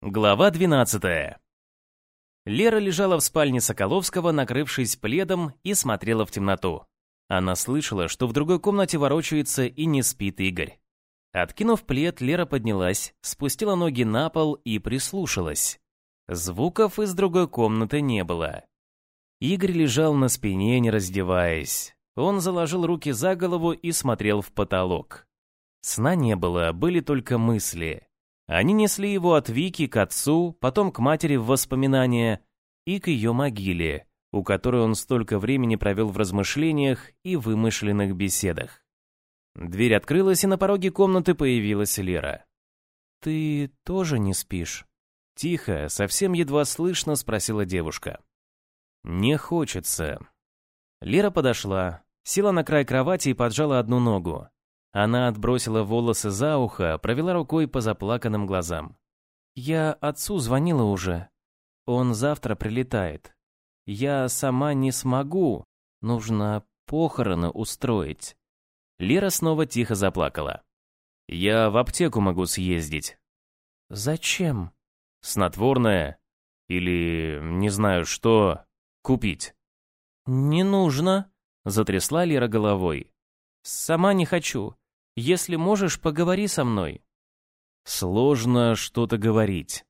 Глава 12. Лера лежала в спальне Соколовского, накрывшись пледом, и смотрела в темноту. Она слышала, что в другой комнате ворочается и не спит Игорь. Откинув плед, Лера поднялась, спустила ноги на пол и прислушалась. Звуков из другой комнаты не было. Игорь лежал на спине, не раздеваясь. Он заложил руки за голову и смотрел в потолок. Сна не было, были только мысли. Они несли его от Вики к отцу, потом к матери в воспоминания и к ее могиле, у которой он столько времени провел в размышлениях и вымышленных беседах. Дверь открылась, и на пороге комнаты появилась Лера. «Ты тоже не спишь?» Тихо, совсем едва слышно спросила девушка. «Не хочется». Лера подошла, села на край кровати и поджала одну ногу. Она отбросила волосы за ухо, провела рукой по заплаканным глазам. «Я отцу звонила уже. Он завтра прилетает. Я сама не смогу. Нужно похороны устроить». Лера снова тихо заплакала. «Я в аптеку могу съездить». «Зачем?» «Снотворное. Или, не знаю что, купить». «Не нужно», — затрясла Лера головой. «Сама не хочу. Если можешь, поговори со мной». «Сложно что-то говорить».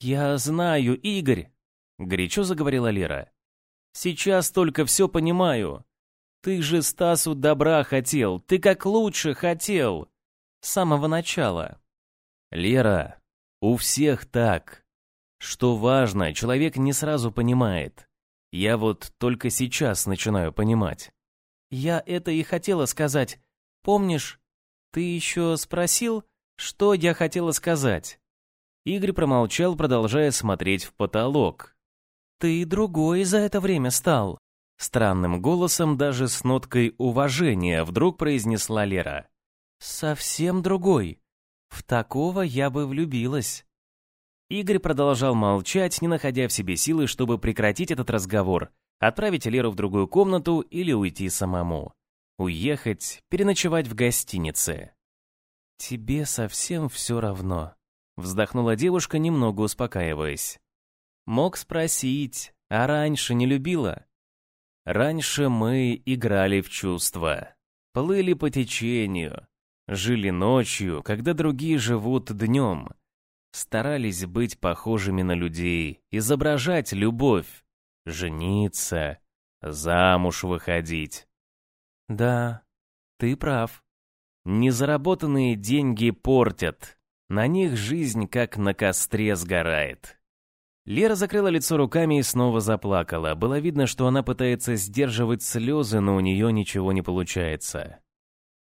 «Я знаю, Игорь», — горячо заговорила Лера. «Сейчас только все понимаю. Ты же Стасу добра хотел, ты как лучше хотел. С самого начала». «Лера, у всех так. Что важно, человек не сразу понимает. Я вот только сейчас начинаю понимать». «Я это и хотела сказать. Помнишь, ты еще спросил, что я хотела сказать?» Игорь промолчал, продолжая смотреть в потолок. «Ты другой за это время стал», — странным голосом, даже с ноткой уважения, вдруг произнесла Лера. «Совсем другой. В такого я бы влюбилась». Игорь продолжал молчать, не находя в себе силы, чтобы прекратить этот разговор, отправить Леру в другую комнату или уйти самому. Уехать, переночевать в гостинице. «Тебе совсем все равно», — вздохнула девушка, немного успокаиваясь. «Мог спросить, а раньше не любила?» «Раньше мы играли в чувства, плыли по течению, жили ночью, когда другие живут днем, старались быть похожими на людей, изображать любовь, жениться, замуж выходить. Да, ты прав. Незаработанные деньги портят. На них жизнь как на костре сгорает. Лера закрыла лицо руками и снова заплакала. Было видно, что она пытается сдерживать слезы, но у нее ничего не получается.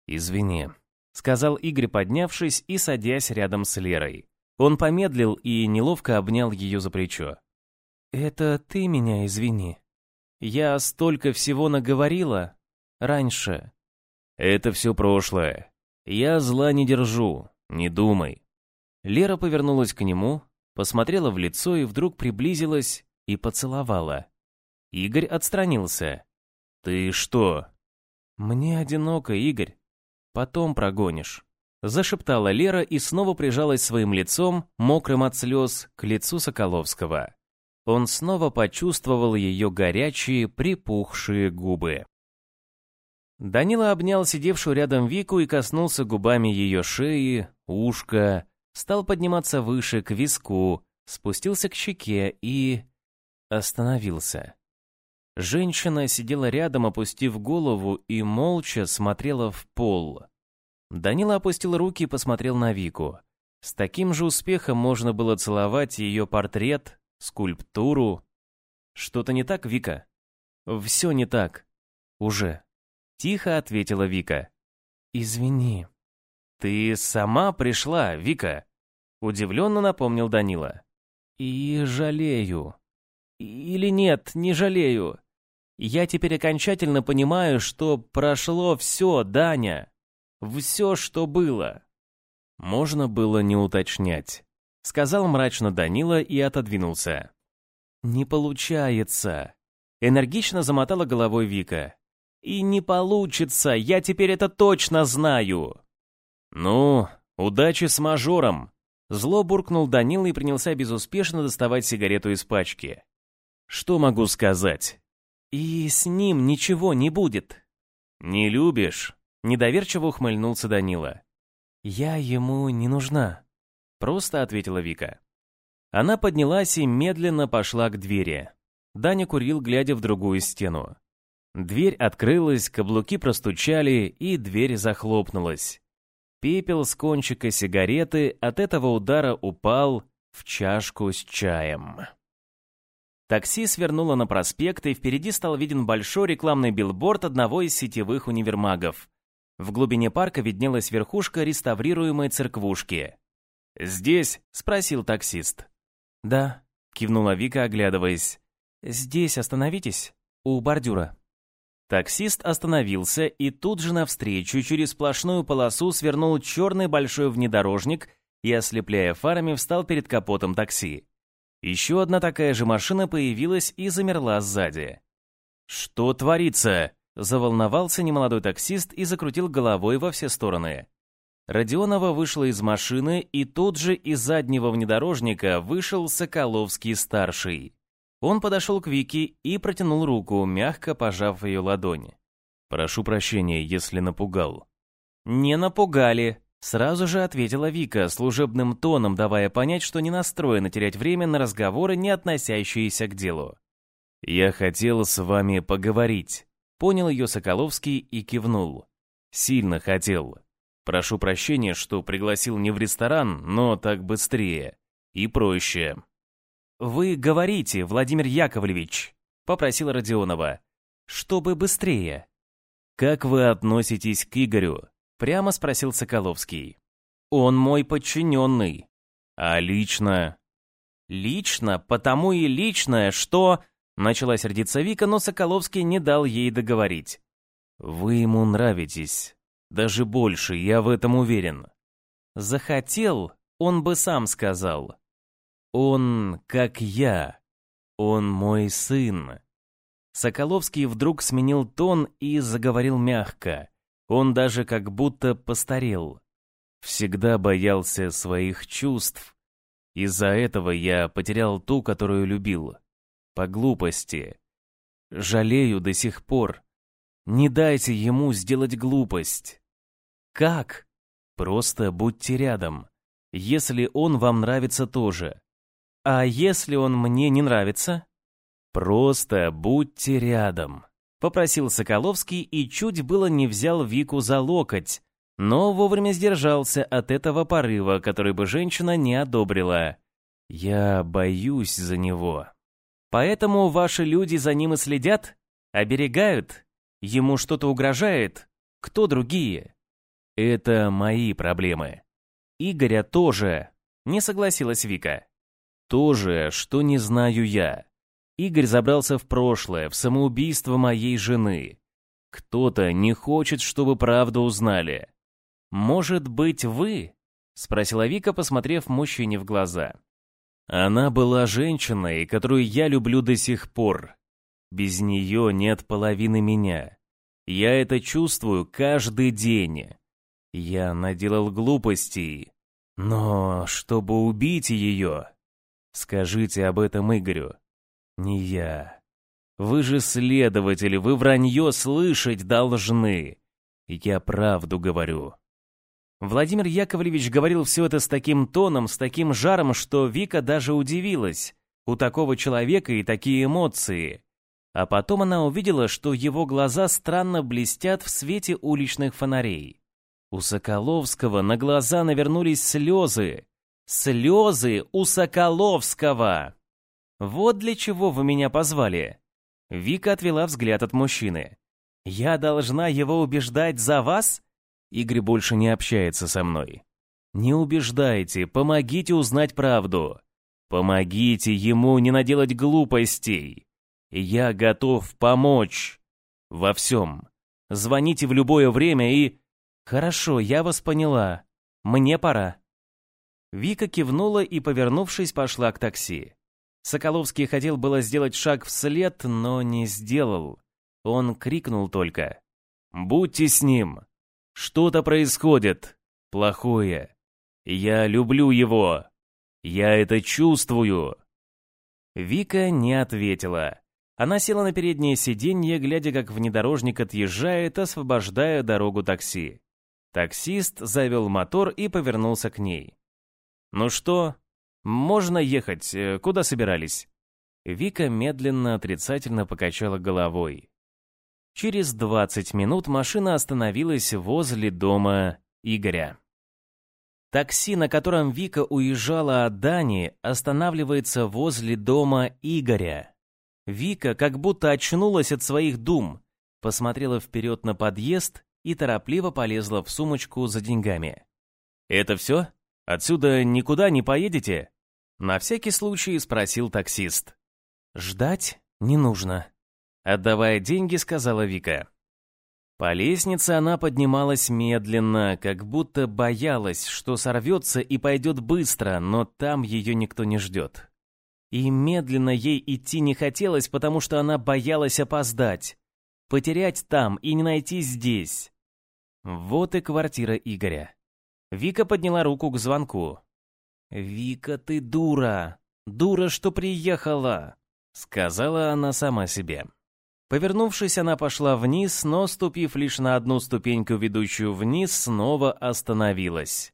«Извини», — сказал Игорь, поднявшись и садясь рядом с Лерой. Он помедлил и неловко обнял ее за плечо. «Это ты меня извини. Я столько всего наговорила, раньше. Это все прошлое. Я зла не держу, не думай. Лера повернулась к нему, посмотрела в лицо и вдруг приблизилась и поцеловала. Игорь отстранился. «Ты что?» «Мне одиноко, Игорь. Потом прогонишь», — зашептала Лера и снова прижалась своим лицом, мокрым от слез, к лицу Соколовского. Он снова почувствовал ее горячие, припухшие губы. Данила обнял сидевшую рядом Вику и коснулся губами ее шеи, ушка, стал подниматься выше, к виску, спустился к щеке и... остановился. Женщина сидела рядом, опустив голову, и молча смотрела в пол. Данила опустил руки и посмотрел на Вику. С таким же успехом можно было целовать ее портрет, скульптуру. Что-то не так, Вика? Все не так. Уже. Тихо ответила Вика. «Извини». «Ты сама пришла, Вика?» Удивленно напомнил Данила. «И жалею». «Или нет, не жалею. Я теперь окончательно понимаю, что прошло все, Даня. Все, что было». Можно было не уточнять. Сказал мрачно Данила и отодвинулся. «Не получается», — энергично замотала головой Вика. И не получится, я теперь это точно знаю. Ну, удачи с мажором, Зло буркнул Данила и принялся безуспешно доставать сигарету из пачки. Что могу сказать? И с ним ничего не будет. Не любишь? Недоверчиво ухмыльнулся Данила. Я ему не нужна. Просто ответила Вика. Она поднялась и медленно пошла к двери. Даня курил, глядя в другую стену. Дверь открылась, каблуки простучали, и дверь захлопнулась. Пепел с кончика сигареты от этого удара упал в чашку с чаем. Такси свернуло на проспект, и впереди стал виден большой рекламный билборд одного из сетевых универмагов. В глубине парка виднелась верхушка реставрируемой церквушки. «Здесь?» — спросил таксист. «Да», — кивнула Вика, оглядываясь. «Здесь остановитесь, у бордюра». Таксист остановился, и тут же навстречу через сплошную полосу свернул черный большой внедорожник и, ослепляя фарами, встал перед капотом такси. Еще одна такая же машина появилась и замерла сзади. «Что творится?» – заволновался немолодой таксист и закрутил головой во все стороны. Родионова вышла из машины, и тут же из заднего внедорожника вышел Соколовский-старший. Он подошел к Вике и протянул руку, мягко пожав ее ладони. «Прошу прощения, если напугал». «Не напугали», — сразу же ответила Вика, служебным тоном давая понять, что не настроена терять время на разговоры, не относящиеся к делу. «Я хотел с вами поговорить», — понял ее Соколовский и кивнул. «Сильно хотел. Прошу прощения, что пригласил не в ресторан, но так быстрее и проще». «Вы говорите, Владимир Яковлевич», — попросила Родионова, — «чтобы быстрее». «Как вы относитесь к Игорю?» — прямо спросил Соколовский. «Он мой подчиненный». «А лично?» «Лично, потому и личное, что...» Начала сердиться Вика, но Соколовский не дал ей договорить. «Вы ему нравитесь. Даже больше, я в этом уверен». «Захотел, он бы сам сказал», он как я. Он мой сын. Соколовский вдруг сменил тон и заговорил мягко. Он даже как будто постарел. Всегда боялся своих чувств. Из-за этого я потерял ту, которую любил. По глупости. Жалею до сих пор. Не дайте ему сделать глупость. Как? Просто будьте рядом. Если он вам нравится тоже. «А если он мне не нравится?» «Просто будьте рядом», — попросил Соколовский и чуть было не взял Вику за локоть, но вовремя сдержался от этого порыва, который бы женщина не одобрила. «Я боюсь за него». «Поэтому ваши люди за ним и следят? Оберегают? Ему что-то угрожает? Кто другие?» «Это мои проблемы». «Игоря тоже», — не согласилась Вика. То же, что не знаю я. Игорь забрался в прошлое, в самоубийство моей жены. Кто-то не хочет, чтобы правду узнали. «Может быть, вы?» — спросила Вика, посмотрев мужчине в глаза. «Она была женщиной, которую я люблю до сих пор. Без нее нет половины меня. Я это чувствую каждый день. Я наделал глупостей, но чтобы убить ее, Скажите об этом Игорю. Не я. Вы же следователи, вы вранье слышать должны. Я правду говорю. Владимир Яковлевич говорил все это с таким тоном, с таким жаром, что Вика даже удивилась. У такого человека и такие эмоции. А потом она увидела, что его глаза странно блестят в свете уличных фонарей. У Соколовского на глаза навернулись слезы. Слезы у Соколовского. Вот для чего вы меня позвали. Вика отвела взгляд от мужчины. Я должна его убеждать за вас? Игорь больше не общается со мной. Не убеждайте, помогите узнать правду. Помогите ему не наделать глупостей. Я готов помочь. Во всем. Звоните в любое время и... Хорошо, я вас поняла. Мне пора. Вика кивнула и, повернувшись, пошла к такси. Соколовский хотел было сделать шаг вслед, но не сделал. Он крикнул только. «Будьте с ним! Что-то происходит! Плохое! Я люблю его. Я это чувствую. Вика не ответила. Она села на переднее сиденье, глядя, как внедорожник отъезжает, освобождая дорогу такси. Таксист завел мотор и повернулся к ней. «Ну что, можно ехать? Э, куда собирались?» Вика медленно отрицательно покачала головой. Через 20 минут машина остановилась возле дома Игоря. Такси, на котором Вика уезжала от Дани, останавливается возле дома Игоря. Вика как будто очнулась от своих дум, посмотрела вперед на подъезд и торопливо полезла в сумочку за деньгами. «Это все? Отсюда никуда не поедете?» На всякий случай спросил таксист. «Ждать не нужно», — отдавая деньги, сказала Вика. По лестнице она поднималась медленно, как будто боялась, что сорвется и пойдет быстро, но там ее никто не ждет. И медленно ей идти не хотелось, потому что она боялась опоздать, потерять там и не найти здесь. Вот и квартира Игоря. Вика подняла руку к звонку. «Вика, ты дура! Дура, что приехала!» Сказала она сама себе. Повернувшись, она пошла вниз, но, ступив лишь на одну ступеньку, ведущую вниз, снова остановилась.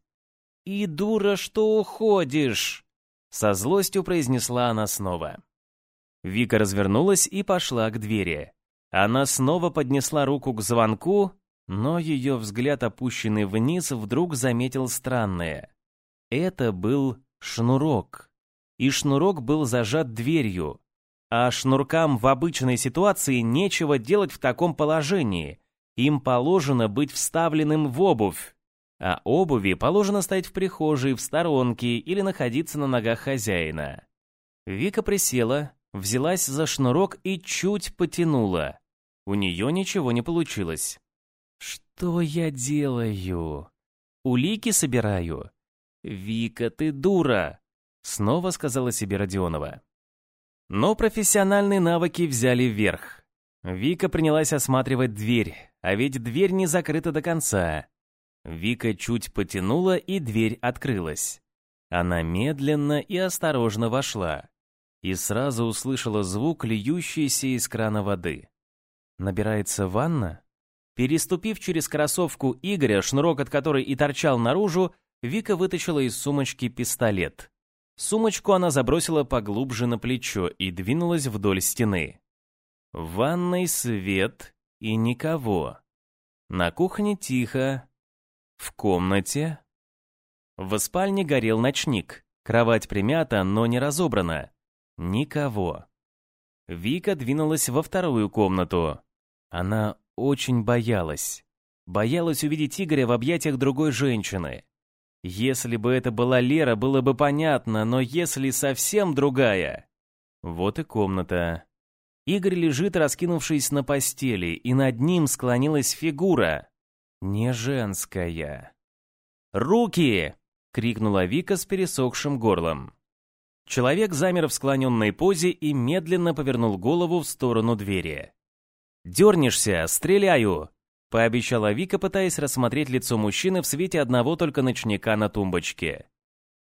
«И дура, что уходишь!» Со злостью произнесла она снова. Вика развернулась и пошла к двери. Она снова поднесла руку к звонку, но ее взгляд, опущенный вниз, вдруг заметил странное. Это был шнурок. И шнурок был зажат дверью. А шнуркам в обычной ситуации нечего делать в таком положении. Им положено быть вставленным в обувь. А обуви положено стоять в прихожей, в сторонке или находиться на ногах хозяина. Вика присела, взялась за шнурок и чуть потянула. У нее ничего не получилось. «Что я делаю?» «Улики собираю». «Вика, ты дура!» Снова сказала себе Родионова. Но профессиональные навыки взяли вверх. Вика принялась осматривать дверь, а ведь дверь не закрыта до конца. Вика чуть потянула, и дверь открылась. Она медленно и осторожно вошла и сразу услышала звук льющейся из крана воды. Набирается ванна? Переступив через кроссовку Игоря, шнурок от которой и торчал наружу, Вика вытащила из сумочки пистолет. Сумочку она забросила поглубже на плечо и двинулась вдоль стены. В ванной свет и никого. На кухне тихо. В комнате... В спальне горел ночник. Кровать примята, но не разобрана. Никого. Вика двинулась во вторую комнату. Она очень боялась. Боялась увидеть Игоря в объятиях другой женщины. Если бы это была Лера, было бы понятно, но если совсем другая... Вот и комната. Игорь лежит, раскинувшись на постели, и над ним склонилась фигура. Не женская. «Руки!» — крикнула Вика с пересохшим горлом. Человек замер в склоненной позе и медленно повернул голову в сторону двери. «Дернешься, стреляю!» Пообещала Вика, пытаясь рассмотреть лицо мужчины в свете одного только ночника на тумбочке.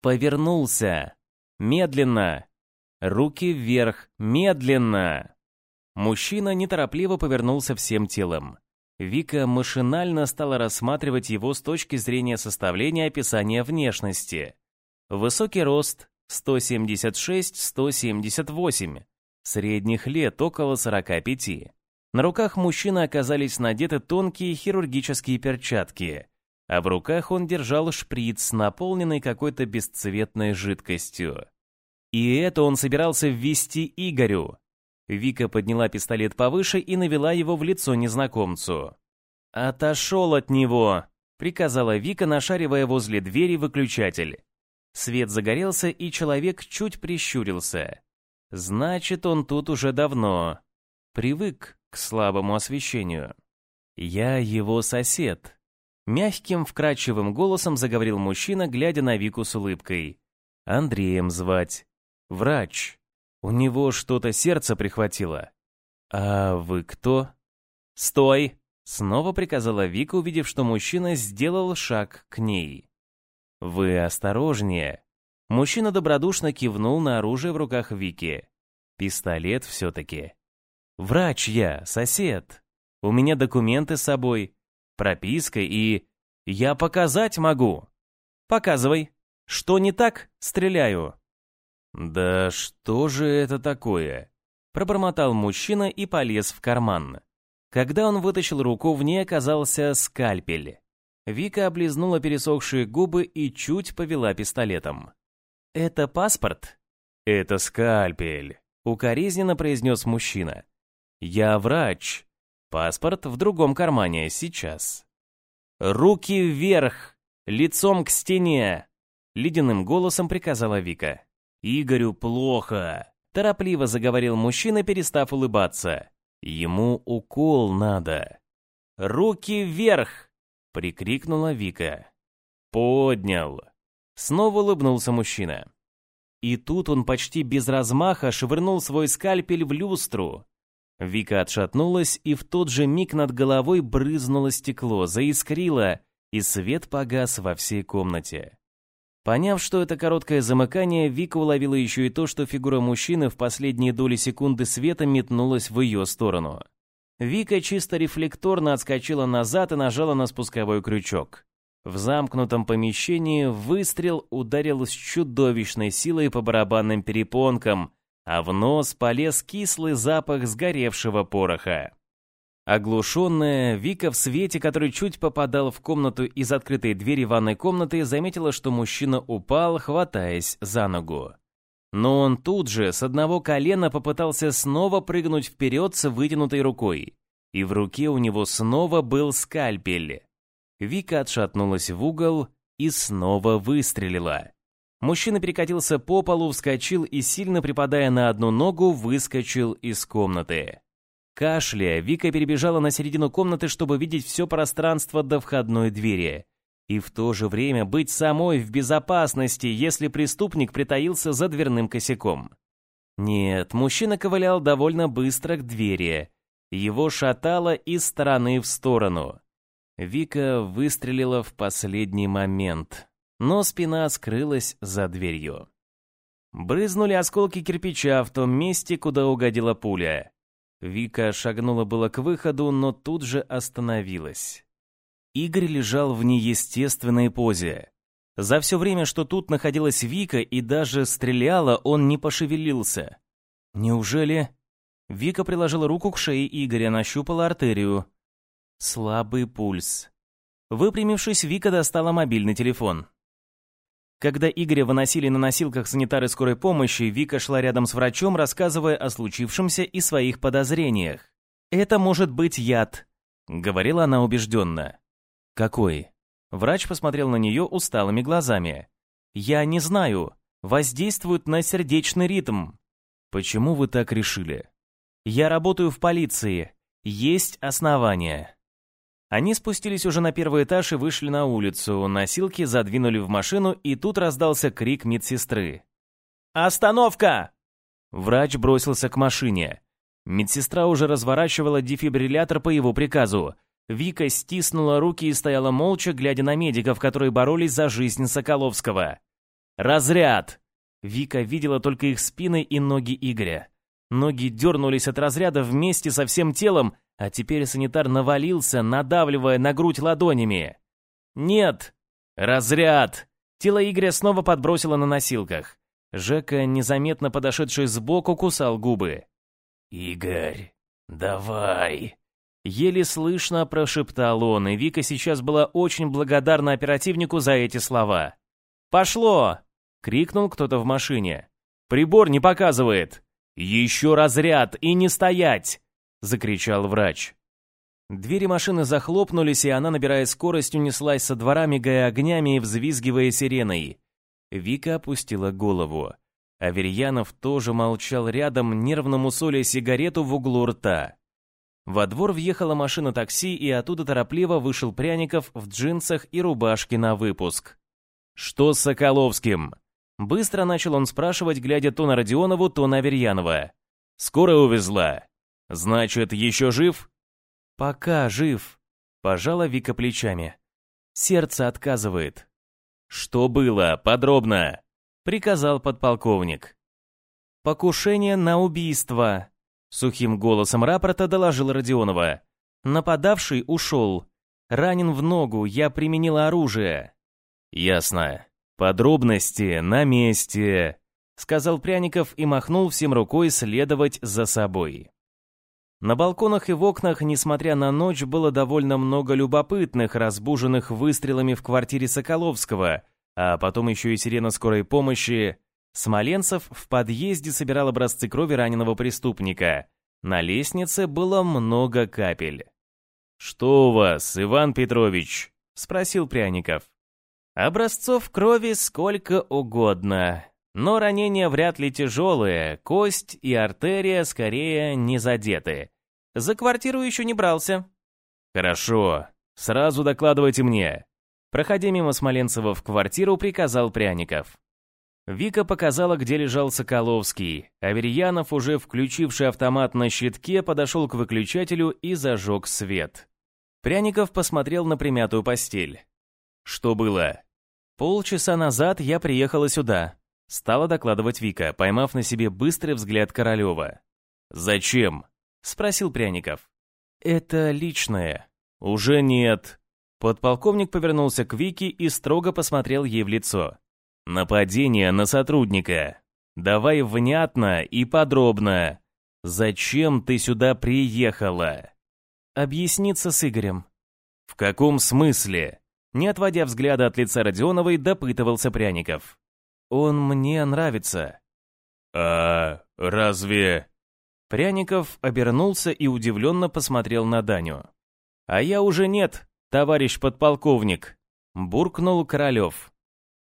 Повернулся. Медленно. Руки вверх. Медленно. Мужчина неторопливо повернулся всем телом. Вика машинально стала рассматривать его с точки зрения составления описания внешности. Высокий рост 176-178, средних лет около 45. На руках мужчины оказались надеты тонкие хирургические перчатки, а в руках он держал шприц, наполненный какой-то бесцветной жидкостью. И это он собирался ввести Игорю. Вика подняла пистолет повыше и навела его в лицо незнакомцу. «Отошел от него!» — приказала Вика, нашаривая возле двери выключатель. Свет загорелся, и человек чуть прищурился. «Значит, он тут уже давно. Привык к слабому освещению. «Я его сосед», — мягким, вкрадчивым голосом заговорил мужчина, глядя на Вику с улыбкой. «Андреем звать. Врач. У него что-то сердце прихватило». «А вы кто?» «Стой!» — снова приказала Вика, увидев, что мужчина сделал шаг к ней. «Вы осторожнее». Мужчина добродушно кивнул на оружие в руках Вики. Пистолет все-таки. «Врач я, сосед. У меня документы с собой, прописка и... Я показать могу». «Показывай. Что не так, стреляю». «Да что же это такое?» Пробормотал мужчина и полез в карман. Когда он вытащил руку, в ней оказался скальпель. Вика облизнула пересохшие губы и чуть повела пистолетом. «Это паспорт?» «Это скальпель», — укоризненно произнес мужчина. «Я врач. Паспорт в другом кармане сейчас». «Руки вверх! Лицом к стене!» — ледяным голосом приказала Вика. «Игорю плохо!» — торопливо заговорил мужчина, перестав улыбаться. «Ему укол надо». «Руки вверх!» — прикрикнула Вика. «Поднял!» Снова улыбнулся мужчина. И тут он почти без размаха швырнул свой скальпель в люстру. Вика отшатнулась, и в тот же миг над головой брызнуло стекло, заискрило, и свет погас во всей комнате. Поняв, что это короткое замыкание, Вика уловила еще и то, что фигура мужчины в последние доли секунды света метнулась в ее сторону. Вика чисто рефлекторно отскочила назад и нажала на спусковой крючок. В замкнутом помещении выстрел ударил с чудовищной силой по барабанным перепонкам, а в нос полез кислый запах сгоревшего пороха. Оглушенная, Вика в свете, который чуть попадал в комнату из открытой двери ванной комнаты, заметила, что мужчина упал, хватаясь за ногу. Но он тут же с одного колена попытался снова прыгнуть вперед с вытянутой рукой. И в руке у него снова был скальпель. Вика отшатнулась в угол и снова выстрелила. Мужчина перекатился по полу, вскочил и, сильно припадая на одну ногу, выскочил из комнаты. Кашляя, Вика перебежала на середину комнаты, чтобы видеть все пространство до входной двери и в то же время быть самой в безопасности, если преступник притаился за дверным косяком. Нет, мужчина ковылял довольно быстро к двери. Его шатало из стороны в сторону. Вика выстрелила в последний момент, но спина скрылась за дверью. Брызнули осколки кирпича в том месте, куда угодила пуля. Вика шагнула было к выходу, но тут же остановилась. Игорь лежал в неестественной позе. За все время, что тут находилась Вика и даже стреляла, он не пошевелился. Неужели... Вика приложила руку к шее Игоря, нащупала артерию. Слабый пульс. Выпрямившись, Вика достала мобильный телефон. Когда Игоря выносили на носилках санитары скорой помощи, Вика шла рядом с врачом, рассказывая о случившемся и своих подозрениях. «Это может быть яд», — говорила она убежденно. «Какой?» Врач посмотрел на нее усталыми глазами. «Я не знаю. Воздействует на сердечный ритм». «Почему вы так решили?» «Я работаю в полиции. Есть основания». Они спустились уже на первый этаж и вышли на улицу. Носилки задвинули в машину, и тут раздался крик медсестры. «Остановка!» Врач бросился к машине. Медсестра уже разворачивала дефибриллятор по его приказу. Вика стиснула руки и стояла молча, глядя на медиков, которые боролись за жизнь Соколовского. «Разряд!» Вика видела только их спины и ноги Игоря. Ноги дернулись от разряда вместе со всем телом, а теперь санитар навалился, надавливая на грудь ладонями. «Нет! Разряд!» Тело Игоря снова подбросило на носилках. Жека, незаметно подошедший сбоку, кусал губы. «Игорь, давай!» Еле слышно прошептал он, и Вика сейчас была очень благодарна оперативнику за эти слова. «Пошло!» — крикнул кто-то в машине. «Прибор не показывает!» «Еще разряд и не стоять!» — закричал врач. Двери машины захлопнулись, и она, набирая скорость, унеслась со двора, мигая огнями и взвизгивая сиреной. Вика опустила голову. Аверьянов тоже молчал рядом, нервно мусоля сигарету в углу рта. Во двор въехала машина такси, и оттуда торопливо вышел Пряников в джинсах и рубашке на выпуск. «Что с Соколовским?» Быстро начал он спрашивать, глядя то на Родионову, то на Аверьянова. «Скоро увезла. Значит, еще жив?» «Пока жив», — пожала Вика плечами. «Сердце отказывает». «Что было? Подробно!» — приказал подполковник. «Покушение на убийство», — сухим голосом рапорта доложил Родионова. «Нападавший ушел. Ранен в ногу, я применила оружие». «Ясно. Подробности на месте», — сказал Пряников и махнул всем рукой следовать за собой. На балконах и в окнах, несмотря на ночь, было довольно много любопытных, разбуженных выстрелами в квартире Соколовского, а потом еще и сирена скорой помощи. Смоленцев в подъезде собирал образцы крови раненого преступника. На лестнице было много капель. «Что у вас, Иван Петрович?» — спросил Пряников. «Образцов крови сколько угодно, но ранения вряд ли тяжелые, кость и артерия скорее не задеты. За квартиру еще не брался». «Хорошо, сразу докладывайте мне». Проходя мимо Смоленцева в квартиру, приказал Пряников. Вика показала, где лежал Соколовский. Аверьянов, уже включивший автомат на щитке, подошел к выключателю и зажег свет. Пряников посмотрел на примятую постель. «Что было?» «Полчаса назад я приехала сюда», — стала докладывать Вика, поймав на себе быстрый взгляд Королева. «Зачем?» — спросил Пряников. «Это личное». «Уже нет». Подполковник повернулся к Вике и строго посмотрел ей в лицо. «Нападение на сотрудника. Давай внятно и подробно. Зачем ты сюда приехала?» «Объясниться с Игорем». «В каком смысле?» Не отводя взгляда от лица Родионовой, допытывался Пряников. «Он мне нравится». «А разве...» Пряников обернулся и удивленно посмотрел на Даню. «А я уже нет, товарищ подполковник», — буркнул Королев.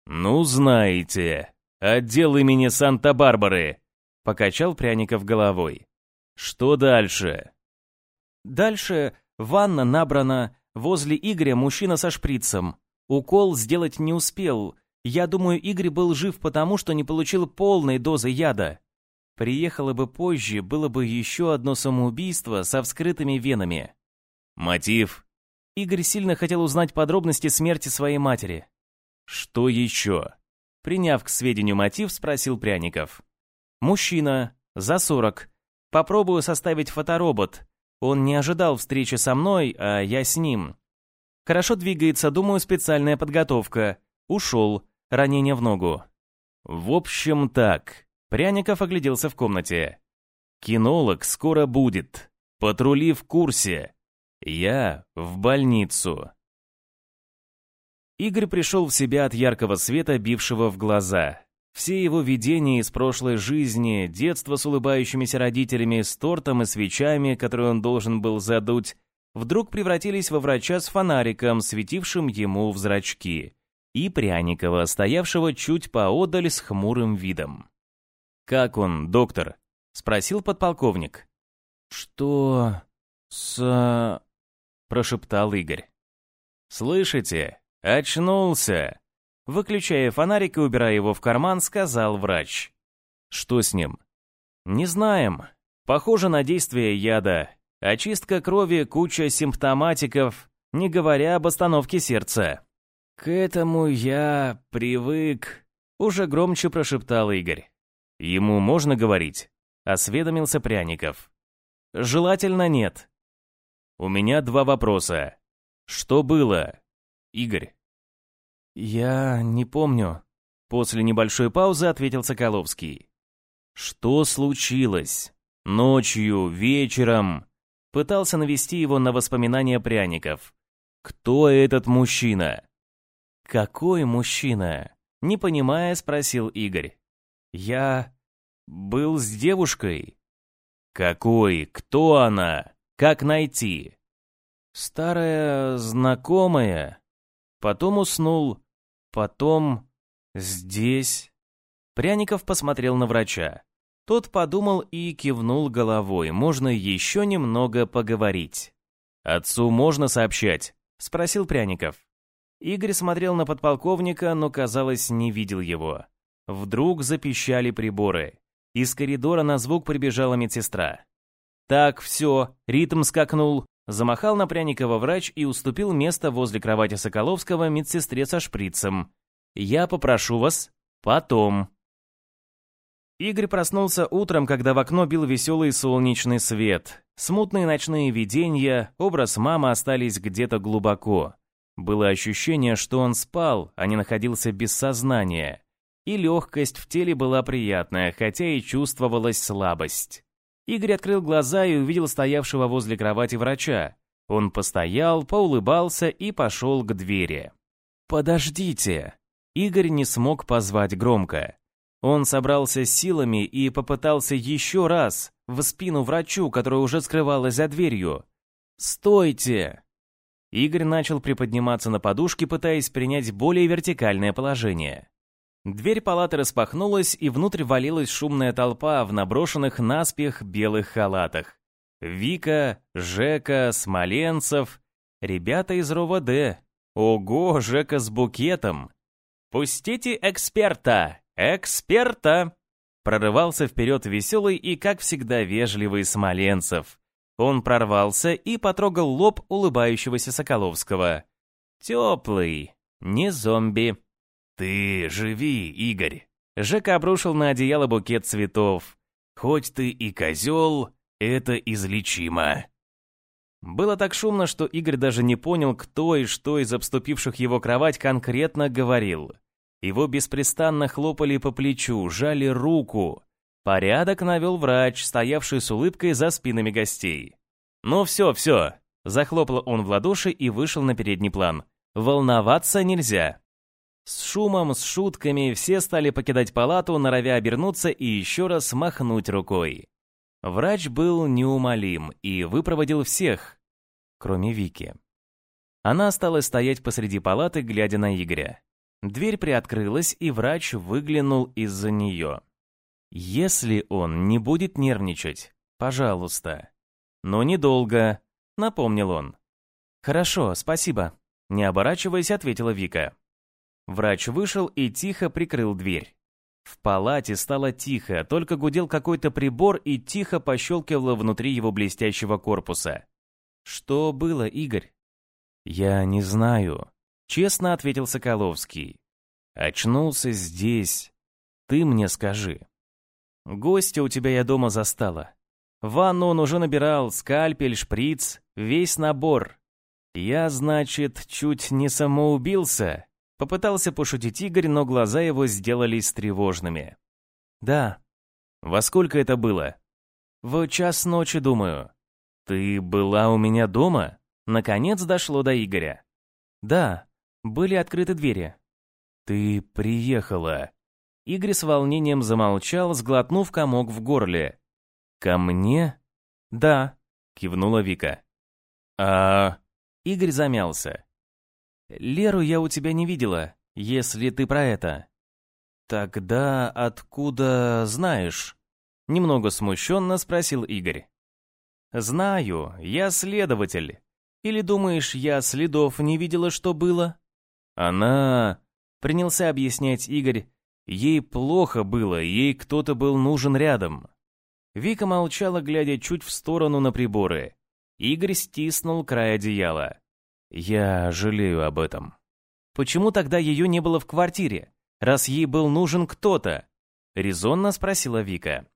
«Ну, знаете, отдел имени Санта-Барбары», — покачал Пряников головой. «Что дальше?» «Дальше ванна набрана, возле Игоря мужчина со шприцем. Укол сделать не успел. Я думаю, Игорь был жив потому, что не получил полной дозы яда. Приехала бы позже, было бы еще одно самоубийство со вскрытыми венами. Мотив? Игорь сильно хотел узнать подробности смерти своей матери. Что еще? Приняв к сведению мотив, спросил Пряников. Мужчина, за сорок. Попробую составить фоторобот. Он не ожидал встречи со мной, а я с ним. Хорошо двигается, думаю, специальная подготовка. Ушел, ранение в ногу. В общем так, Пряников огляделся в комнате. «Кинолог скоро будет. Патрули в курсе. Я в больницу». Игорь пришел в себя от яркого света, бившего в глаза. Все его видения из прошлой жизни, детство с улыбающимися родителями, с тортом и свечами, которые он должен был задуть, вдруг превратились во врача с фонариком, светившим ему в зрачки, и Пряникова, стоявшего чуть поодаль с хмурым видом. «Как он, доктор?» — спросил подполковник. «Что... с...» — прошептал Игорь. «Слышите? Очнулся!» Выключая фонарик и убирая его в карман, сказал врач. «Что с ним?» «Не знаем. Похоже на действие яда. Очистка крови, куча симптоматиков, не говоря об остановке сердца». «К этому я привык», — уже громче прошептал Игорь. «Ему можно говорить?» — осведомился Пряников. «Желательно нет». «У меня два вопроса. Что было, Игорь?» «Я не помню», — после небольшой паузы ответил Соколовский. «Что случилось? Ночью, вечером?» Пытался навести его на воспоминания Пряников. «Кто этот мужчина?» «Какой мужчина?» Не понимая, спросил Игорь. Я был с девушкой. Какой? Кто она? Как найти? Старая знакомая. Потом уснул. Потом здесь. Пряников посмотрел на врача. Тот подумал и кивнул головой. Можно еще немного поговорить. «Отцу можно сообщать?» — спросил Пряников. Игорь смотрел на подполковника, но, казалось, не видел его. Вдруг запищали приборы. Из коридора на звук прибежала медсестра. «Так, все, ритм скакнул», замахал на Пряникова врач и уступил место возле кровати Соколовского медсестре со шприцем. Я попрошу вас потом. Игорь проснулся утром, когда в окно бил веселый солнечный свет. Смутные ночные видения, образ мамы остались где-то глубоко. Было ощущение, что он спал, а не находился без сознания. И легкость в теле была приятная, хотя и чувствовалась слабость. Игорь открыл глаза и увидел стоявшего возле кровати врача. Он постоял, поулыбался и пошел к двери. «Подождите!» Игорь не смог позвать громко. Он собрался силами и попытался еще раз в спину врачу, которая уже скрывалась за дверью. «Стойте!» Игорь начал приподниматься на подушке, пытаясь принять более вертикальное положение. Дверь палаты распахнулась, и внутрь валилась шумная толпа в наброшенных наспех белых халатах. Вика, Жека, Смоленцев, ребята из РОВД. Ого, Жека с букетом. «Пустите эксперта! Эксперта!» Прорывался вперед веселый и, как всегда, вежливый Смоленцев. Он прорвался и потрогал лоб улыбающегося Соколовского. Теплый, не зомби. «Ты живи, Игорь!» Жека обрушил на одеяло букет цветов. «Хоть ты и козел, это излечимо». Было так шумно, что Игорь даже не понял, кто и что из обступивших его кровать конкретно говорил. Его беспрестанно хлопали по плечу, жали руку. Порядок навел врач, стоявший с улыбкой за спинами гостей. «Ну все, все!» Захлопал он в ладоши и вышел на передний план. «Волноваться нельзя!» С шумом, с шутками все стали покидать палату, норовя обернуться и еще раз махнуть рукой. Врач был неумолим и выпроводил всех, кроме Вики. Она осталась стоять посреди палаты, глядя на Игоря. Дверь приоткрылась, и врач выглянул из-за нее. «Если он не будет нервничать, пожалуйста». «Но недолго», — напомнил он. «Хорошо, спасибо», — не оборачиваясь, ответила Вика. Врач вышел и тихо прикрыл дверь. В палате стало тихо, только гудел какой-то прибор и тихо пощелкивало внутри его блестящего корпуса. «Что было, Игорь?» «Я не знаю», — честно ответил Соколовский. «Очнулся здесь. Ты мне скажи». «Гостя у тебя я дома застала. Ванну он уже набирал, скальпель, шприц, весь набор. Я, значит, чуть не самоубился?» Попытался пошутить Игорь, но глаза его сделались тревожными. «Да». «Во сколько это было?» «В час ночи, думаю». «Ты была у меня дома?» Наконец дошло до Игоря. «Да, были открыты двери». «Ты приехала». Игорь с волнением замолчал, сглотнув комок в горле. «Ко мне?» «Да», — кивнула Вика. «А...» Игорь замялся. «Леру я у тебя не видела, если ты про это». «Тогда откуда знаешь?» Немного смущенно спросил Игорь. «Знаю, я следователь. Или думаешь, я следов не видела, что было?» «Она...» — принялся объяснять Игорь. «Ей плохо было, ей кто-то был нужен рядом». Вика молчала, глядя чуть в сторону на приборы. Игорь стиснул край одеяла. Я жалею об этом. Почему тогда ее не было в квартире, раз ей был нужен кто-то? Резонно спросила Вика.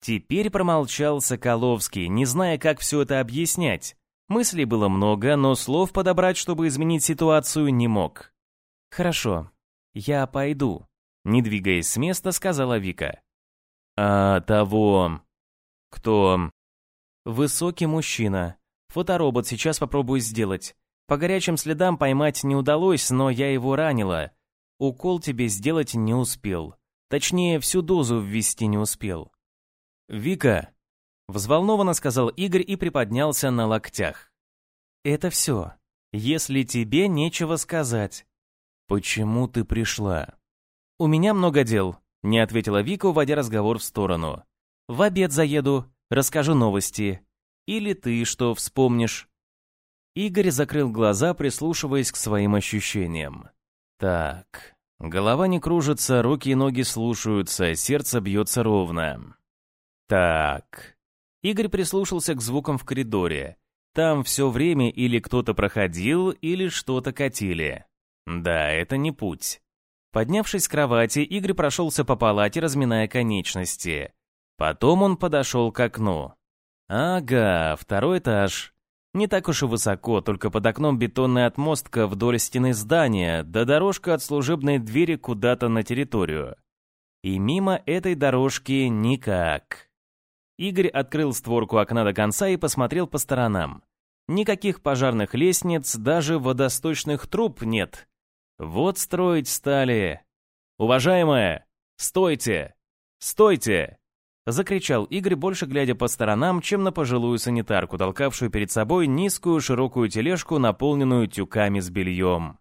Теперь промолчал Соколовский, не зная, как все это объяснять. Мыслей было много, но слов подобрать, чтобы изменить ситуацию, не мог. «Хорошо, я пойду», — не двигаясь с места, сказала Вика. «А того... кто...» «Высокий мужчина. Фоторобот сейчас попробую сделать. По горячим следам поймать не удалось, но я его ранила. Укол тебе сделать не успел. Точнее, всю дозу ввести не успел. «Вика!» — взволнованно сказал Игорь и приподнялся на локтях. «Это все. Если тебе нечего сказать». «Почему ты пришла?» «У меня много дел», — не ответила Вика, уводя разговор в сторону. «В обед заеду, расскажу новости. Или ты что вспомнишь?» Игорь закрыл глаза, прислушиваясь к своим ощущениям. Так, голова не кружится, руки и ноги слушаются, сердце бьется ровно. Так. Игорь прислушался к звукам в коридоре. Там все время или кто-то проходил, или что-то катили. Да, это не путь. Поднявшись с кровати, Игорь прошелся по палате, разминая конечности. Потом он подошел к окну. Ага, второй этаж. Не так уж и высоко, только под окном бетонная отмостка вдоль стены здания, да дорожка от служебной двери куда-то на территорию. И мимо этой дорожки никак. Игорь открыл створку окна до конца и посмотрел по сторонам. Никаких пожарных лестниц, даже водосточных труб нет. Вот строить стали. «Уважаемая! Стойте! Стойте!» Закричал Игорь, больше глядя по сторонам, чем на пожилую санитарку, толкавшую перед собой низкую широкую тележку, наполненную тюками с бельем.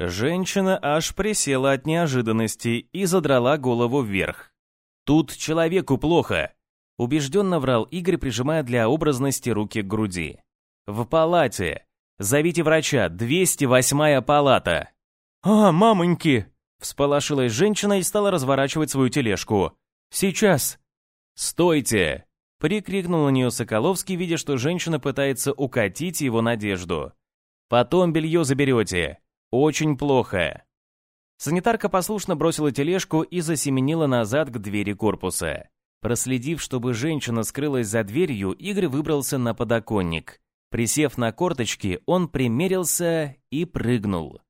Женщина аж присела от неожиданности и задрала голову вверх. «Тут человеку плохо!» Убежденно врал Игорь, прижимая для образности руки к груди. «В палате! Зовите врача, 208-я палата!» «А, мамоньки!» Всполошилась женщина и стала разворачивать свою тележку. «Сейчас!» «Стойте!» Прикрикнул на нее Соколовский, видя, что женщина пытается укатить его надежду. «Потом белье заберете. Очень плохо». Санитарка послушно бросила тележку и засеменила назад к двери корпуса. Проследив, чтобы женщина скрылась за дверью, Игорь выбрался на подоконник. Присев на корточки, он примерился и прыгнул.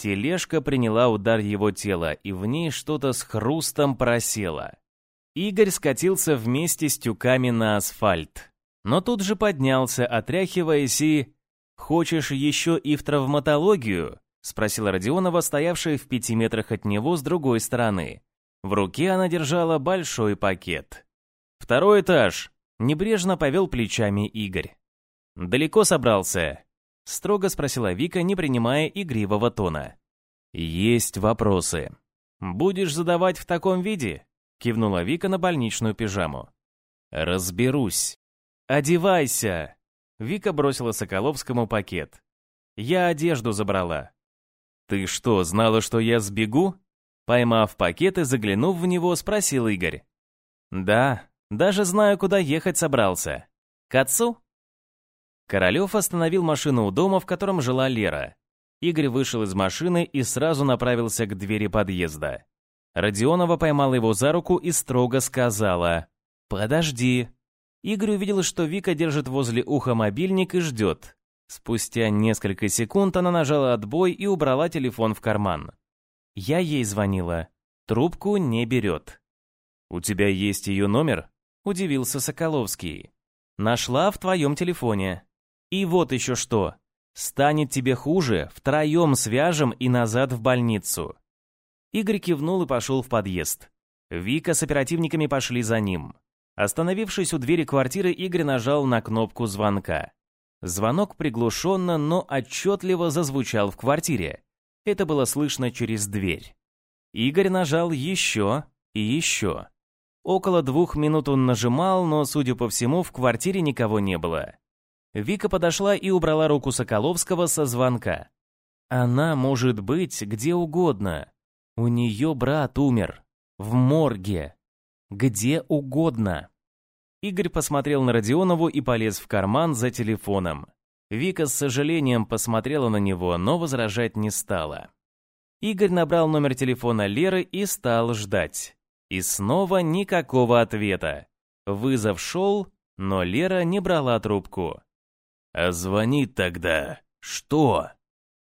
Тележка приняла удар его тела, и в ней что-то с хрустом просело. Игорь скатился вместе с тюками на асфальт. Но тут же поднялся, отряхиваясь и... «Хочешь еще и в травматологию?» — спросила Родионова, стоявшая в пяти метрах от него с другой стороны. В руке она держала большой пакет. «Второй этаж!» — небрежно повел плечами Игорь. «Далеко собрался?» — строго спросила Вика, не принимая игривого тона. «Есть вопросы. Будешь задавать в таком виде?» — кивнула Вика на больничную пижаму. «Разберусь. Одевайся!» Вика бросила Соколовскому пакет. «Я одежду забрала». «Ты что, знала, что я сбегу?» Поймав пакет и заглянув в него, спросил Игорь. «Да, даже знаю, куда ехать собрался. К отцу?» Королев остановил машину у дома, в котором жила Лера. Игорь вышел из машины и сразу направился к двери подъезда. Родионова поймала его за руку и строго сказала «Подожди». Игорь увидел, что Вика держит возле уха мобильник и ждет. Спустя несколько секунд она нажала отбой и убрала телефон в карман. Я ей звонила. Трубку не берет. «У тебя есть ее номер?» — удивился Соколовский. «Нашла в твоем телефоне. И вот еще что. Станет тебе хуже, втроем свяжем и назад в больницу». Игорь кивнул и пошел в подъезд. Вика с оперативниками пошли за ним. Остановившись у двери квартиры, Игорь нажал на кнопку звонка. Звонок приглушенно, но отчетливо зазвучал в квартире. Это было слышно через дверь. Игорь нажал еще и еще. Около двух минут он нажимал, но, судя по всему, в квартире никого не было. Вика подошла и убрала руку Соколовского со звонка. Она может быть где угодно. У нее брат умер. В морге. Где угодно. Игорь посмотрел на Родионову и полез в карман за телефоном. Вика с сожалением посмотрела на него, но возражать не стала. Игорь набрал номер телефона Леры и стал ждать. И снова никакого ответа. Вызов шел, но Лера не брала трубку. «А звонит тогда что?»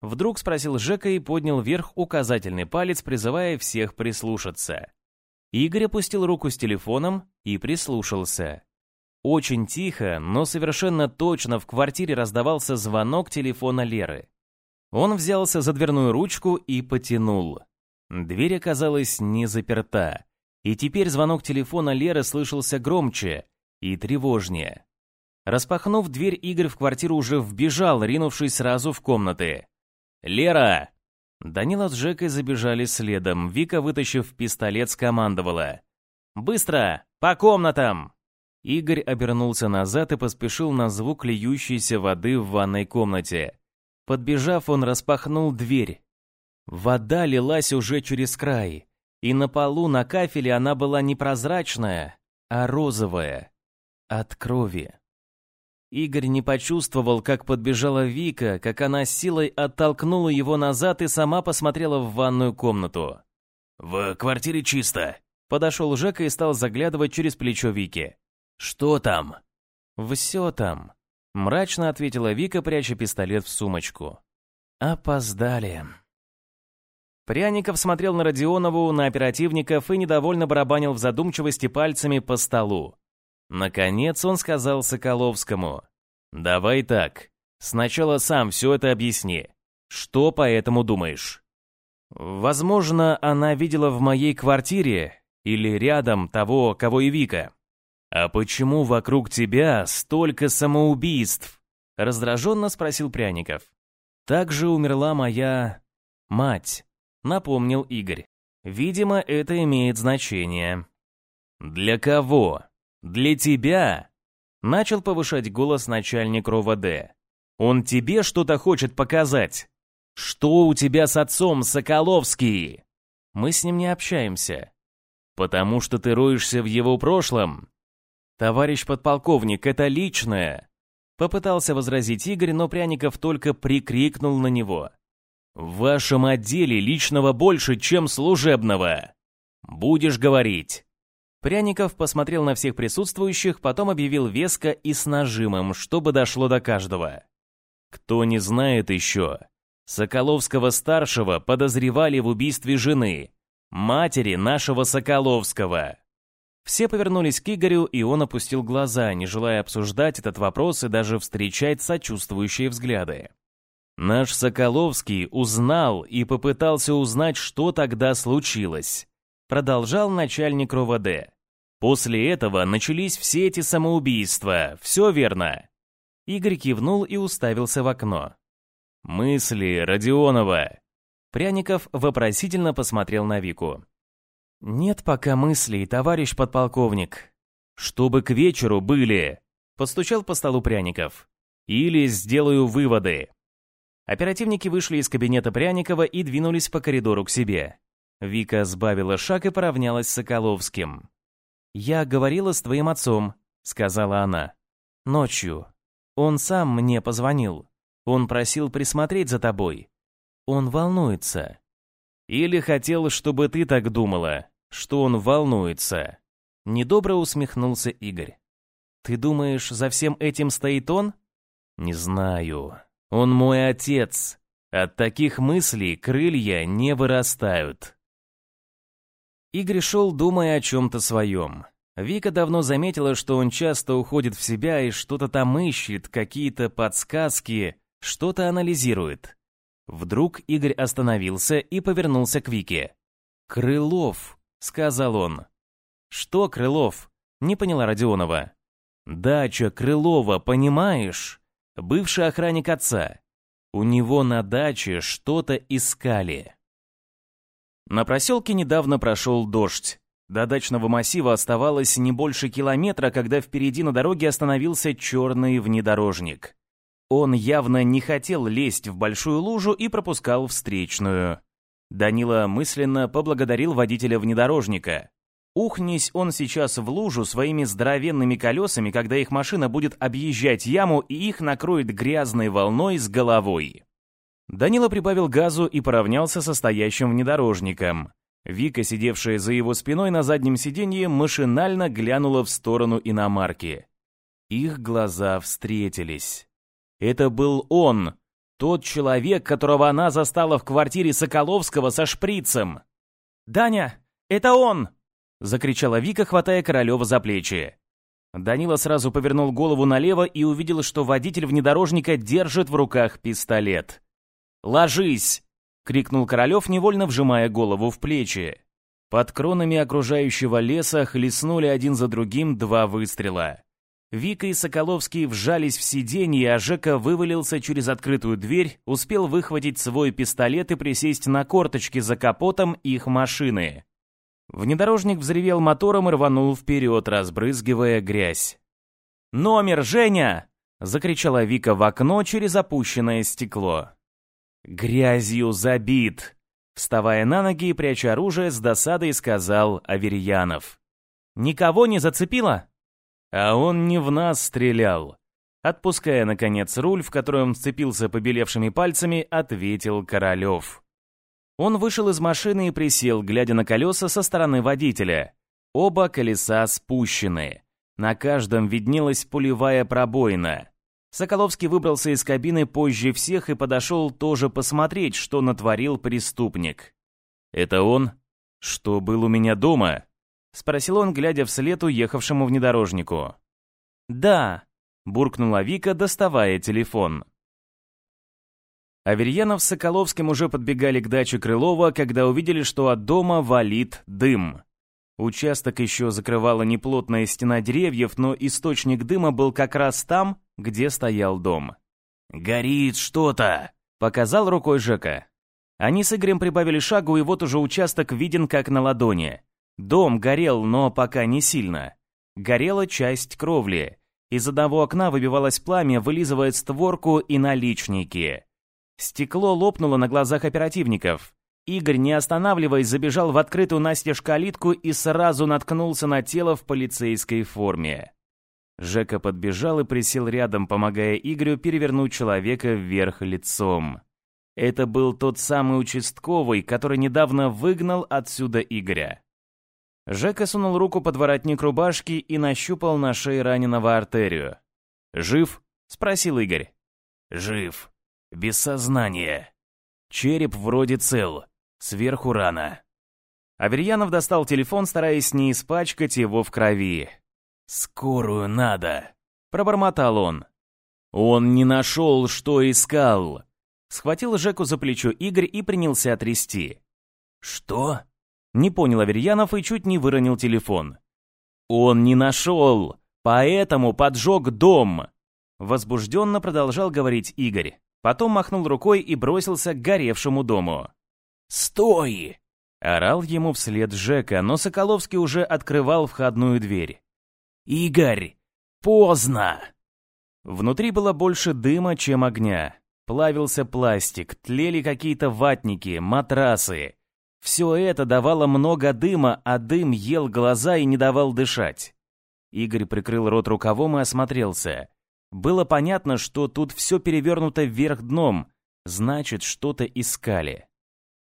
Вдруг спросил Жека и поднял вверх указательный палец, призывая всех прислушаться. Игорь опустил руку с телефоном и прислушался. Очень тихо, но совершенно точно в квартире раздавался звонок телефона Леры. Он взялся за дверную ручку и потянул. Дверь оказалась не заперта, и теперь звонок телефона Леры слышался громче и тревожнее. Распахнув дверь, Игорь в квартиру уже вбежал, ринувшись сразу в комнаты. «Лера!» Данила с Жекой забежали следом. Вика, вытащив пистолет, скомандовала. «Быстро! По комнатам!» Игорь обернулся назад и поспешил на звук льющейся воды в ванной комнате. Подбежав, он распахнул дверь. Вода лилась уже через край, и на полу на кафеле она была не прозрачная, а розовая. От крови. Игорь не почувствовал, как подбежала Вика, как она силой оттолкнула его назад и сама посмотрела в ванную комнату. «В квартире чисто». Подошел Жека и стал заглядывать через плечо Вики. «Что там?» «Все там», — мрачно ответила Вика, пряча пистолет в сумочку. «Опоздали». Пряников смотрел на Родионову, на оперативников и недовольно барабанил в задумчивости пальцами по столу. Наконец он сказал Соколовскому. «Давай так. Сначала сам все это объясни. Что по этому думаешь?» «Возможно, она видела в моей квартире или рядом того, кого и Вика». «А почему вокруг тебя столько самоубийств?» Раздраженно спросил Пряников. «Также умерла моя... мать», напомнил Игорь. «Видимо, это имеет значение». «Для кого? Для тебя?» Начал повышать голос начальник РОВД. «Он тебе что-то хочет показать? Что у тебя с отцом, Соколовский?» «Мы с ним не общаемся». «Потому что ты роешься в его прошлом?» «Товарищ подполковник, это личное!» Попытался возразить Игорь, но Пряников только прикрикнул на него. «В вашем отделе личного больше, чем служебного!» «Будешь говорить!» Пряников посмотрел на всех присутствующих, потом объявил веско и с нажимом, чтобы дошло до каждого. Кто не знает еще, Соколовского-старшего подозревали в убийстве жены, матери нашего Соколовского. Все повернулись к Игорю, и он опустил глаза, не желая обсуждать этот вопрос и даже встречать сочувствующие взгляды. Наш Соколовский узнал и попытался узнать, что тогда случилось. Продолжал начальник РОВД. После этого начались все эти самоубийства, все верно. Игорь кивнул и уставился в окно. «Мысли, Родионова!» Пряников вопросительно посмотрел на Вику. «Нет пока мыслей, товарищ подполковник». «Чтобы к вечеру были!» Постучал по столу Пряников. «Или сделаю выводы». Оперативники вышли из кабинета Пряникова и двинулись по коридору к себе. Вика сбавила шаг и поравнялась с Соколовским. «Я говорила с твоим отцом», — сказала она. «Ночью. Он сам мне позвонил. Он просил присмотреть за тобой. Он волнуется». «Или хотел, чтобы ты так думала», что он волнуется. Недобро усмехнулся Игорь. Ты думаешь, за всем этим стоит он? Не знаю. Он мой отец. От таких мыслей крылья не вырастают. Игорь шел, думая о чем-то своем. Вика давно заметила, что он часто уходит в себя и что-то там ищет, какие-то подсказки, что-то анализирует. Вдруг Игорь остановился и повернулся к Вике. «Крылов!» сказал он. «Что, Крылов?» — не поняла Родионова. «Дача Крылова, понимаешь? Бывший охранник отца. У него на даче что-то искали». На проселке недавно прошел дождь. До дачного массива оставалось не больше километра, когда впереди на дороге остановился черный внедорожник. Он явно не хотел лезть в большую лужу и пропускал встречную. Данила мысленно поблагодарил водителя внедорожника. Ухнись он сейчас в лужу своими здоровенными колесами, когда их машина будет объезжать яму и их накроет грязной волной с головой. Данила прибавил газу и поравнялся со стоящим внедорожником. Вика, сидевшая за его спиной на заднем сиденье, машинально глянула в сторону иномарки. Их глаза встретились. Это был он, тот человек, которого она застала в квартире Соколовского со шприцем. «Даня, это он!» — закричала Вика, хватая Королева за плечи. Данила сразу повернул голову налево и увидел, что водитель внедорожника держит в руках пистолет. «Ложись!» — крикнул Королев, невольно вжимая голову в плечи. Под кронами окружающего леса хлестнули один за другим два выстрела. Вика и Соколовский вжались в сиденье, а Жека вывалился через открытую дверь, успел выхватить свой пистолет и присесть на корточки за капотом их машины. Внедорожник взревел мотором и рванул вперед, разбрызгивая грязь. «Номер, Женя!» — закричала Вика в окно через опущенное стекло. «Грязью забит!» Вставая на ноги и пряча оружие, с досадой сказал Аверьянов. «Никого не зацепило?» А он не в нас стрелял. Отпуская, наконец, руль, в который он вцепился побелевшими пальцами, ответил Королев. Он вышел из машины и присел, глядя на колеса со стороны водителя. Оба колеса спущены. На каждом виднелась пулевая пробоина. Соколовский выбрался из кабины позже всех и подошел тоже посмотреть, что натворил преступник. «Это он? Что был у меня дома?» — спросил он, глядя вслед уехавшему внедорожнику. «Да», — буркнула Вика, доставая телефон. Аверьянов с Соколовским уже подбегали к даче Крылова, когда увидели, что от дома валит дым. Участок еще закрывала неплотная стена деревьев, но источник дыма был как раз там, где стоял дом. «Горит что-то!» — показал рукой Жека. Они с Игорем прибавили шагу, и вот уже участок виден как на ладони. Дом горел, но пока не сильно. Горела часть кровли. Из одного окна выбивалось пламя, вылизывая створку и наличники. Стекло лопнуло на глазах оперативников. Игорь, не останавливаясь, забежал в открытую настежь калитку и сразу наткнулся на тело в полицейской форме. Жека подбежал и присел рядом, помогая Игорю перевернуть человека вверх лицом. Это был тот самый участковый, который недавно выгнал отсюда Игоря. Жека сунул руку под воротник рубашки и нащупал на шее раненого артерию. «Жив?» — спросил Игорь. «Жив. Без сознания. Череп вроде цел. Сверху рана». Аверьянов достал телефон, стараясь не испачкать его в крови. «Скорую надо», — пробормотал он. «Он не нашел, что искал». Схватил Жеку за плечо Игорь и принялся трясти. «Что?» Не понял Аверьянов и чуть не выронил телефон. «Он не нашел, поэтому поджег дом!» Возбужденно продолжал говорить Игорь. Потом махнул рукой и бросился к горевшему дому. «Стой!» Орал ему вслед Жека, но Соколовский уже открывал входную дверь. «Игорь! Поздно!» Внутри было больше дыма, чем огня. Плавился пластик, тлели какие-то ватники, матрасы. Все это давало много дыма, а дым ел глаза и не давал дышать. Игорь прикрыл рот рукавом и осмотрелся. Было понятно, что тут все перевернуто вверх дном, значит, что-то искали.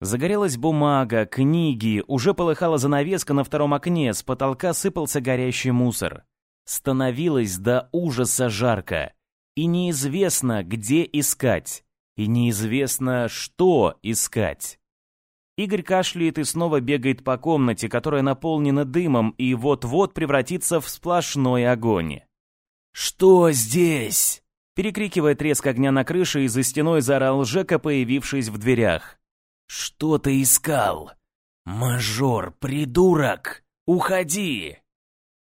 Загорелась бумага, книги, уже полыхала занавеска на втором окне, с потолка сыпался горящий мусор. Становилось до ужаса жарко. И неизвестно, где искать. И неизвестно, что искать. Игорь кашляет и снова бегает по комнате, которая наполнена дымом и вот-вот превратится в сплошной огонь. «Что здесь?» Перекрикивая треск огня на крыше, из-за стеной заорал Жека, появившись в дверях. «Что ты искал? Мажор, придурок! Уходи!»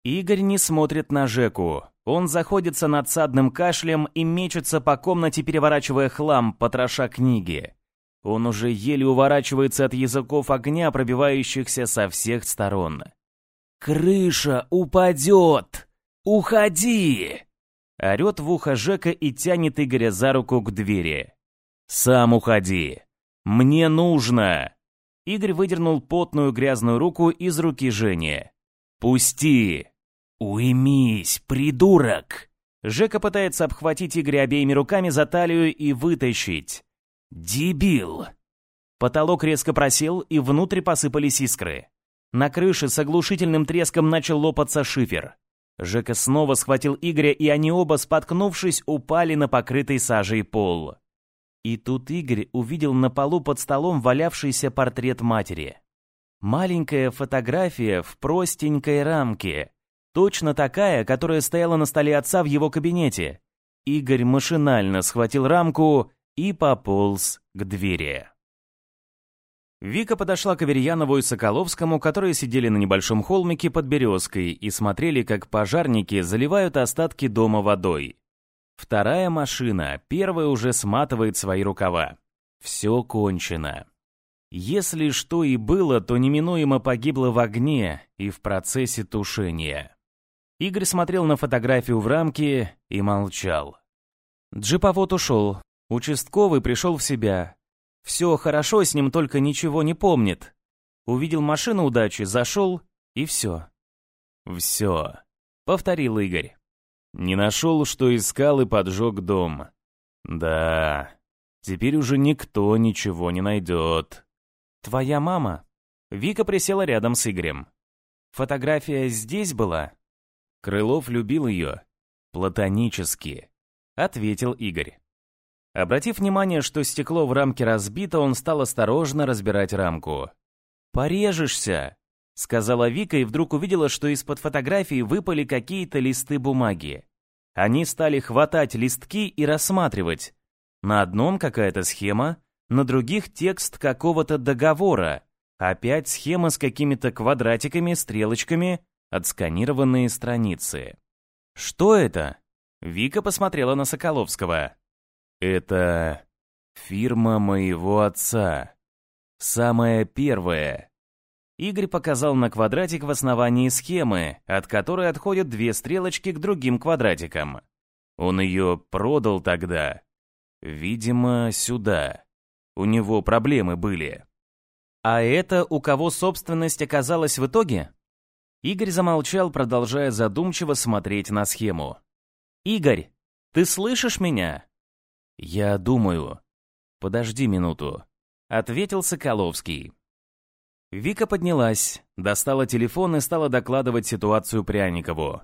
Игорь не смотрит на Жеку. Он заходится надсадным кашлем и мечется по комнате, переворачивая хлам, потроша книги. Он уже еле уворачивается от языков огня, пробивающихся со всех сторон. «Крыша упадет! Уходи!» Орет в ухо Жека и тянет Игоря за руку к двери. «Сам уходи! Мне нужно!» Игорь выдернул потную грязную руку из руки Жени. «Пусти!» «Уймись, придурок!» Жека пытается обхватить Игоря обеими руками за талию и вытащить. «Дебил!» Потолок резко просел, и внутрь посыпались искры. На крыше с оглушительным треском начал лопаться шифер. Жека снова схватил Игоря, и они оба, споткнувшись, упали на покрытый сажей пол. И тут Игорь увидел на полу под столом валявшийся портрет матери. Маленькая фотография в простенькой рамке. Точно такая, которая стояла на столе отца в его кабинете. Игорь машинально схватил рамку и пополз к двери. Вика подошла к Аверьянову и Соколовскому, которые сидели на небольшом холмике под березкой и смотрели, как пожарники заливают остатки дома водой. Вторая машина, первая уже сматывает свои рукава. Все кончено. Если что и было, то неминуемо погибло в огне и в процессе тушения. Игорь смотрел на фотографию в рамке и молчал. Джиповод ушел, Участковый пришел в себя. Все хорошо, с ним только ничего не помнит. Увидел машину удачи, зашел, и все. «Все», — повторил Игорь. Не нашел, что искал, и поджег дом. Да, теперь уже никто ничего не найдет. «Твоя мама?» Вика присела рядом с Игорем. «Фотография здесь была?» Крылов любил ее. Платонически, ответил Игорь. Обратив внимание, что стекло в рамке разбито, он стал осторожно разбирать рамку. «Порежешься!» — сказала Вика и вдруг увидела, что из-под фотографии выпали какие-то листы бумаги. Они стали хватать листки и рассматривать. На одном какая-то схема, на других текст какого-то договора. Опять схема с какими-то квадратиками, стрелочками, отсканированные страницы. «Что это?» Вика посмотрела на Соколовского. «Это фирма моего отца. Самая первая. Игорь показал на квадратик в основании схемы, от которой отходят две стрелочки к другим квадратикам. Он ее продал тогда. Видимо, сюда. У него проблемы были. А это у кого собственность оказалась в итоге? Игорь замолчал, продолжая задумчиво смотреть на схему. «Игорь, ты слышишь меня?» «Я думаю. Подожди минуту», — ответил Соколовский. Вика поднялась, достала телефон и стала докладывать ситуацию Пряникову.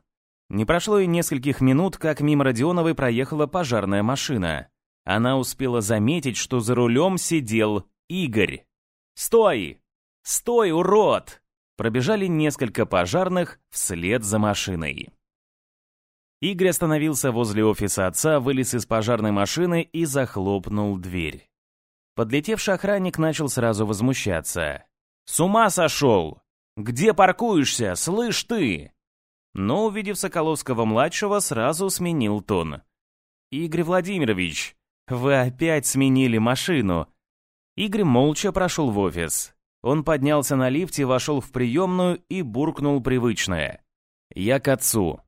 Не прошло и нескольких минут, как мимо Родионовой проехала пожарная машина. Она успела заметить, что за рулем сидел Игорь. «Стой! Стой, урод!» Пробежали несколько пожарных вслед за машиной. Игорь остановился возле офиса отца, вылез из пожарной машины и захлопнул дверь. Подлетевший охранник начал сразу возмущаться. «С ума сошел! Где паркуешься, слышь ты?» Но, увидев Соколовского-младшего, сразу сменил тон. «Игорь Владимирович, вы опять сменили машину!» Игорь молча прошел в офис. Он поднялся на лифте, вошел в приемную и буркнул привычное. «Я к отцу».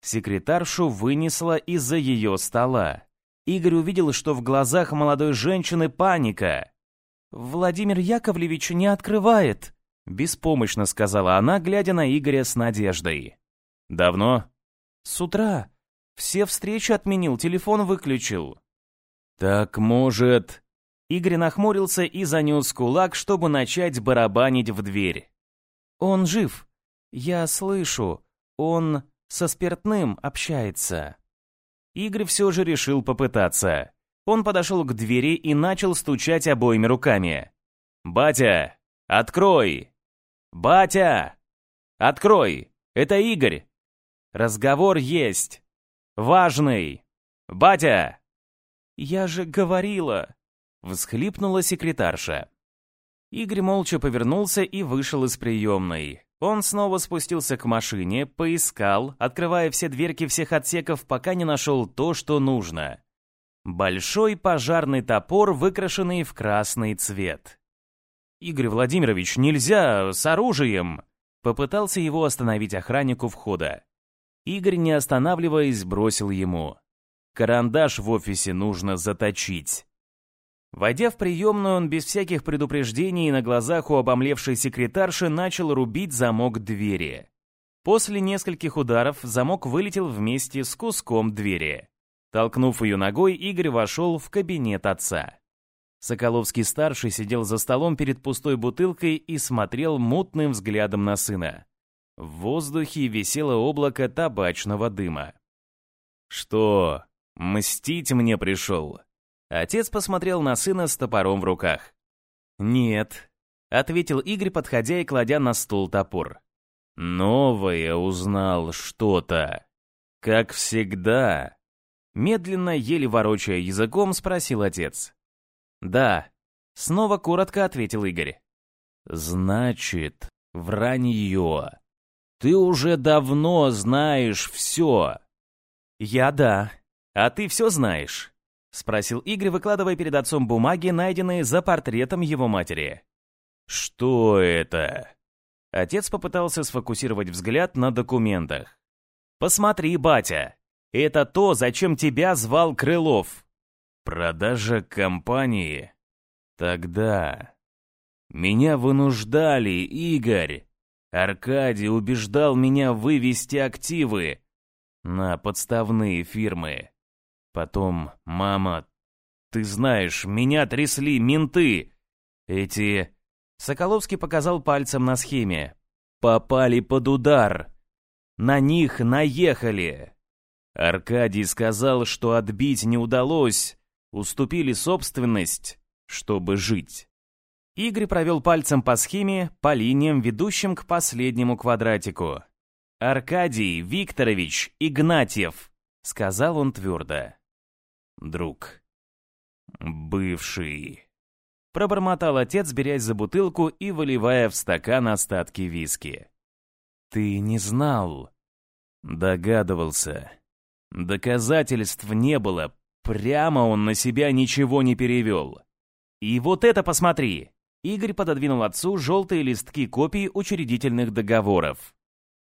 Секретаршу вынесла из-за ее стола. Игорь увидел, что в глазах молодой женщины паника. «Владимир Яковлевич не открывает», — беспомощно сказала она, глядя на Игоря с надеждой. «Давно?» «С утра. Все встречи отменил, телефон выключил». «Так, может...» Игорь нахмурился и занес кулак, чтобы начать барабанить в дверь. «Он жив. Я слышу. Он со спиртным общается». Игорь все же решил попытаться. Он подошел к двери и начал стучать обоими руками. «Батя! Открой! Батя! Открой! Это Игорь! Разговор есть! Важный! Батя!» «Я же говорила!» — всхлипнула секретарша. Игорь молча повернулся и вышел из приемной. Он снова спустился к машине, поискал, открывая все дверки всех отсеков, пока не нашел то, что нужно. Большой пожарный топор, выкрашенный в красный цвет. «Игорь Владимирович, нельзя, с оружием!» Попытался его остановить охраннику входа. Игорь, не останавливаясь, бросил ему. «Карандаш в офисе нужно заточить». Войдя в приемную, он без всяких предупреждений на глазах у обомлевшей секретарши начал рубить замок двери. После нескольких ударов замок вылетел вместе с куском двери. Толкнув ее ногой, Игорь вошел в кабинет отца. Соколовский-старший сидел за столом перед пустой бутылкой и смотрел мутным взглядом на сына. В воздухе висело облако табачного дыма. «Что, мстить мне пришел?» Отец посмотрел на сына с топором в руках. «Нет», — ответил Игорь, подходя и кладя на стол топор. «Новое узнал что-то. Как всегда». Медленно, еле ворочая языком, спросил отец. «Да», — снова коротко ответил Игорь. «Значит, вранье. Ты уже давно знаешь все». «Я да. А ты все знаешь?» — спросил Игорь, выкладывая перед отцом бумаги, найденные за портретом его матери. «Что это?» Отец попытался сфокусировать взгляд на документах. «Посмотри, батя, это то, зачем тебя звал Крылов. Продажа компании? Тогда... Меня вынуждали, Игорь. Аркадий убеждал меня вывести активы на подставные фирмы. Потом, мама, ты знаешь, меня трясли менты. Эти Соколовский показал пальцем на схеме. «Попали под удар. На них наехали». Аркадий сказал, что отбить не удалось, уступили собственность, чтобы жить. Игорь провел пальцем по схеме, по линиям, ведущим к последнему квадратику. «Аркадий Викторович Игнатьев», — сказал он твердо. «Друг. Бывший». Пробормотал отец, берясь за бутылку и выливая в стакан остатки виски. «Ты не знал?» «Догадывался. Доказательств не было, прямо он на себя ничего не перевел. И вот это посмотри!» Игорь пододвинул отцу желтые листки копий учредительных договоров.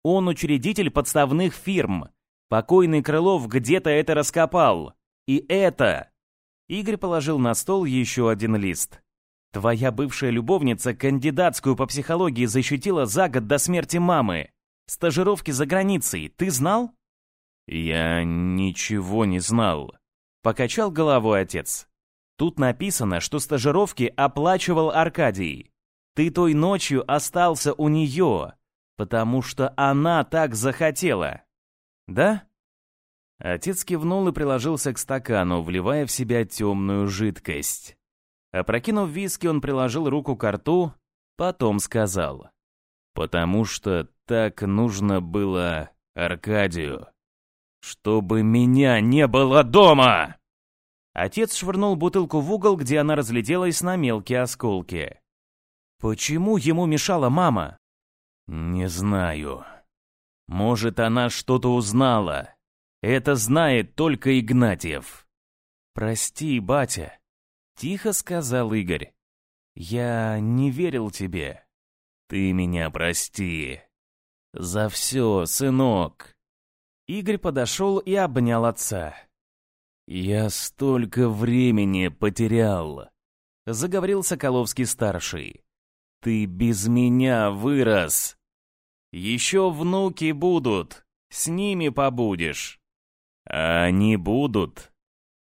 Он учредитель подставных фирм. Покойный Крылов где-то это раскопал. И это... Игорь положил на стол еще один лист. Твоя бывшая любовница кандидатскую по психологии защитила за год до смерти мамы. Стажировки за границей, ты знал? Я ничего не знал. Покачал головой отец. Тут написано, что стажировки оплачивал Аркадий. Ты той ночью остался у нее, потому что она так захотела. Да? Отец кивнул и приложился к стакану, вливая в себя темную жидкость. Опрокинув виски, он приложил руку к рту, потом сказал. «Потому что так нужно было Аркадию. Чтобы меня не было дома!» Отец швырнул бутылку в угол, где она разлетелась на мелкие осколки. «Почему ему мешала мама?» «Не знаю. Может, она что-то узнала. Это знает только Игнатьев». «Прости, батя», — тихо сказал Игорь. «Я не верил тебе». «Ты меня прости. За все, сынок». Игорь подошел и обнял отца. «Я столько времени потерял», — заговорил Соколовский-старший. «Ты без меня вырос. Еще внуки будут, с ними побудешь». «А они будут?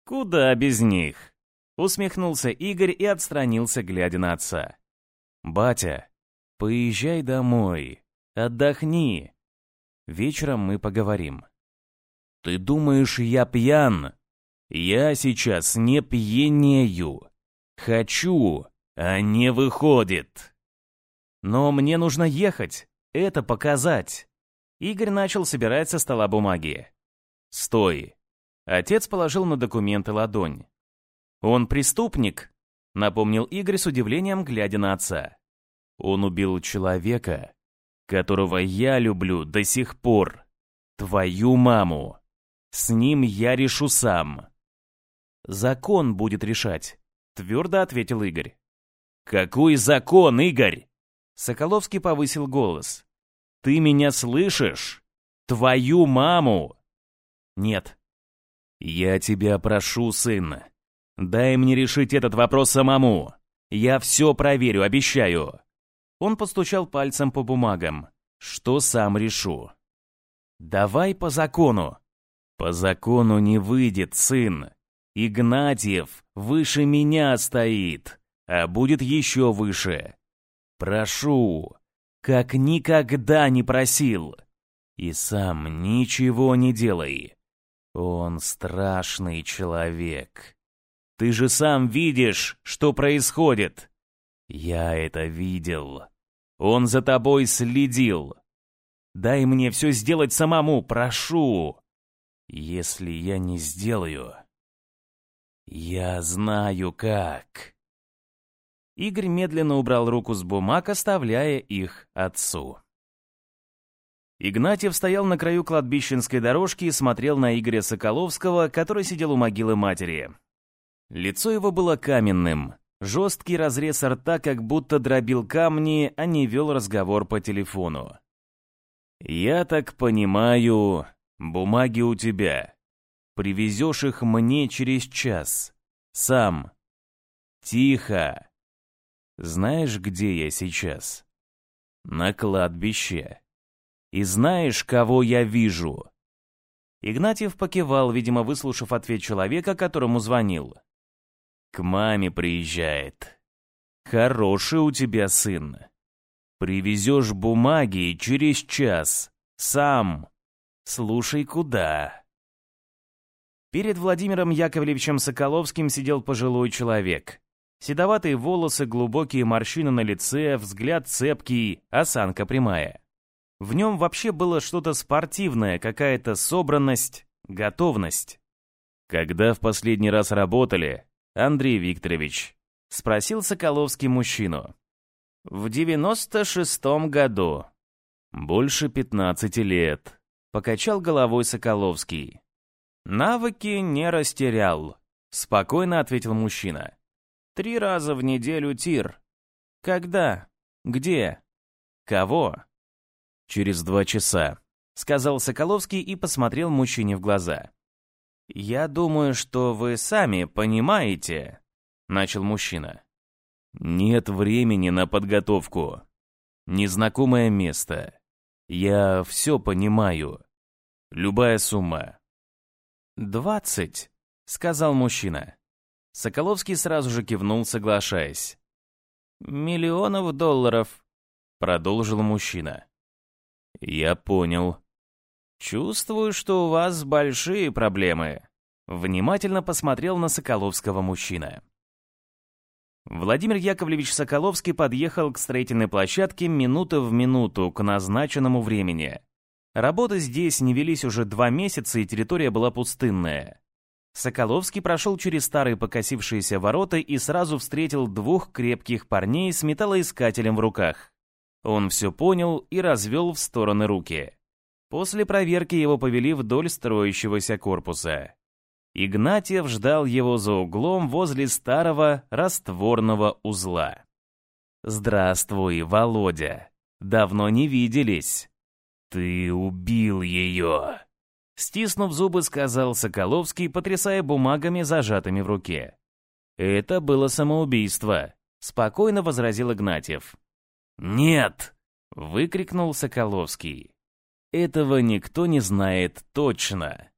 Куда без них?» Усмехнулся Игорь и отстранился, глядя на отца. «Батя, поезжай домой, отдохни. Вечером мы поговорим». «Ты думаешь, я пьян?» Я сейчас не пьянею. Хочу, а не выходит. Но мне нужно ехать, это показать. Игорь начал собирать со стола бумаги. Стой. Отец положил на документы ладонь. Он преступник, напомнил Игорь с удивлением, глядя на отца. Он убил человека, которого я люблю до сих пор. Твою маму. С ним я решу сам. «Закон будет решать», — твердо ответил Игорь. «Какой закон, Игорь?» Соколовский повысил голос. «Ты меня слышишь? Твою маму!» «Нет». «Я тебя прошу, сын, дай мне решить этот вопрос самому. Я все проверю, обещаю». Он постучал пальцем по бумагам. «Что сам решу». «Давай по закону». «По закону не выйдет, сын. Игнатьев выше меня стоит, а будет еще выше. Прошу, как никогда не просил. И сам ничего не делай. Он страшный человек. Ты же сам видишь, что происходит. Я это видел. Он за тобой следил. Дай мне все сделать самому, прошу. Если я не сделаю, «Я знаю как». Игорь медленно убрал руку с бумаг, оставляя их отцу. Игнатьев стоял на краю кладбищенской дорожки и смотрел на Игоря Соколовского, который сидел у могилы матери. Лицо его было каменным. Жесткий разрез рта как будто дробил камни, а не вел разговор по телефону. «Я так понимаю, бумаги у тебя. Привезешь их мне через час. Сам. Тихо. Знаешь, где я сейчас? На кладбище. И знаешь, кого я вижу?» Игнатьев покивал, видимо, выслушав ответ человека, которому звонил. «К маме приезжает. Хороший у тебя сын. Привезешь бумаги через час. Сам. Слушай, куда?» Перед Владимиром Яковлевичем Соколовским сидел пожилой человек. Седоватые волосы, глубокие морщины на лице, взгляд цепкий, осанка прямая. В нем вообще было что-то спортивное, какая-то собранность, готовность. «Когда в последний раз работали, Андрей Викторович?» — спросил Соколовский мужчину. «В девяносто шестом году». «Больше пятнадцати лет», — покачал головой Соколовский. «Навыки не растерял», — спокойно ответил мужчина. «Три раза в неделю тир. Когда? Где? Кого?» «Через два часа», — сказал Соколовский и посмотрел мужчине в глаза. «Я думаю, что вы сами понимаете», — начал мужчина. «Нет времени на подготовку. Незнакомое место. Я все понимаю. Любая сумма». «Двадцать», — сказал мужчина. Соколовский сразу же кивнул, соглашаясь. «Миллионов долларов», — продолжил мужчина. «Я понял», «Чувствую, что у вас большие проблемы», — внимательно посмотрел на Соколовского мужчина. Владимир Яковлевич Соколовский подъехал к строительной площадке минута в минуту к назначенному времени. Работы здесь не велись уже два месяца, и территория была пустынная. Соколовский прошел через старые покосившиеся ворота и сразу встретил двух крепких парней с металлоискателем в руках. Он все понял и развел в стороны руки. После проверки его повели вдоль строящегося корпуса. Игнатьев ждал его за углом возле старого растворного узла. «Здравствуй, Володя. Давно не виделись». «Ты убил ее!» Стиснув зубы, сказал Соколовский, потрясая бумагами, зажатыми в руке. «Это было самоубийство», — спокойно возразил Игнатьев. «Нет!» — выкрикнул Соколовский. Этого никто не знает точно.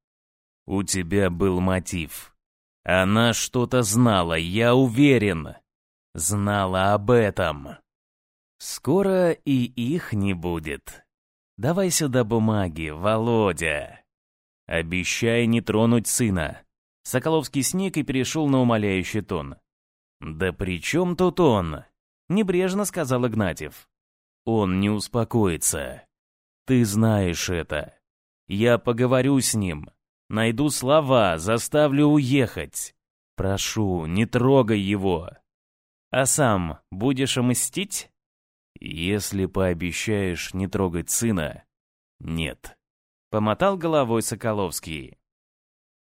У тебя был мотив. Она что-то знала, я уверен. Знала об этом. Скоро и их не будет. Давай сюда бумаги, Володя. Обещай не тронуть сына. Соколовский сник и перешел на умоляющий тон. «Да при чем тут он?» — небрежно сказал Игнатьев. «Он не успокоится. Ты знаешь это. Я поговорю с ним. Найду слова, заставлю уехать. Прошу, не трогай его. А сам будешь мстить? Если пообещаешь не трогать сына, нет. Помотал головой Соколовский.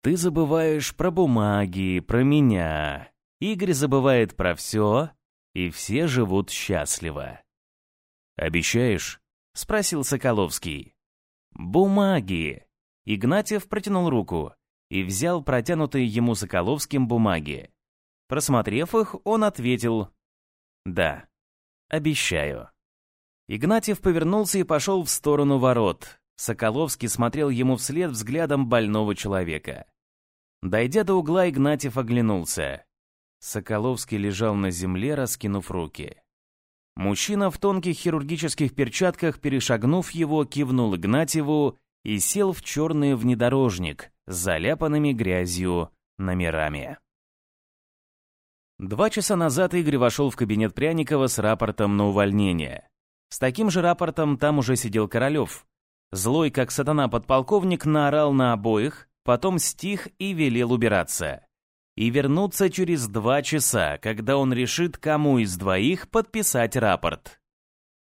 Ты забываешь про бумаги, про меня. Игорь забывает про все, и все живут счастливо. Обещаешь? — спросил Соколовский. «Бумаги!» Игнатьев протянул руку и взял протянутые ему Соколовским бумаги. Просмотрев их, он ответил «Да, обещаю». Игнатьев повернулся и пошел в сторону ворот. Соколовский смотрел ему вслед взглядом больного человека. Дойдя до угла, Игнатьев оглянулся. Соколовский лежал на земле, раскинув руки. Мужчина в тонких хирургических перчатках, перешагнув его, кивнул Игнатьеву и сел в черный внедорожник с заляпанными грязью номерами. Два часа назад Игорь вошел в кабинет Пряникова с рапортом на увольнение. С таким же рапортом там уже сидел Королев. Злой, как сатана подполковник, наорал на обоих, потом стих и велел убираться и вернуться через два часа, когда он решит, кому из двоих подписать рапорт.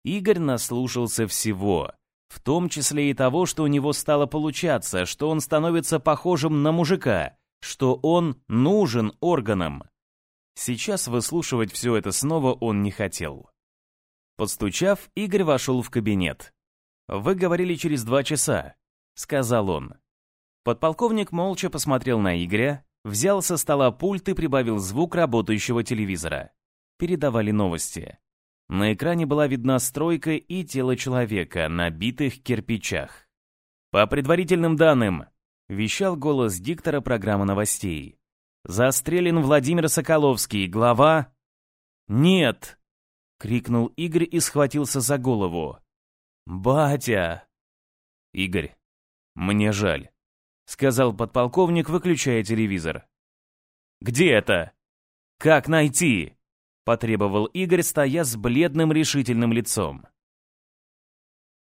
Игорь наслушался всего, в том числе и того, что у него стало получаться, что он становится похожим на мужика, что он нужен органам. Сейчас выслушивать все это снова он не хотел. Постучав, Игорь вошел в кабинет. «Вы говорили через два часа», — сказал он. Подполковник молча посмотрел на Игоря, Взял со стола пульт и прибавил звук работающего телевизора. Передавали новости. На экране была видна стройка и тело человека на битых кирпичах. «По предварительным данным», — вещал голос диктора программы новостей. «Застрелен Владимир Соколовский, глава...» «Нет!» — крикнул Игорь и схватился за голову. «Батя!» «Игорь, мне жаль», — сказал подполковник, выключая телевизор. «Где это? Как найти?» — потребовал Игорь, стоя с бледным решительным лицом.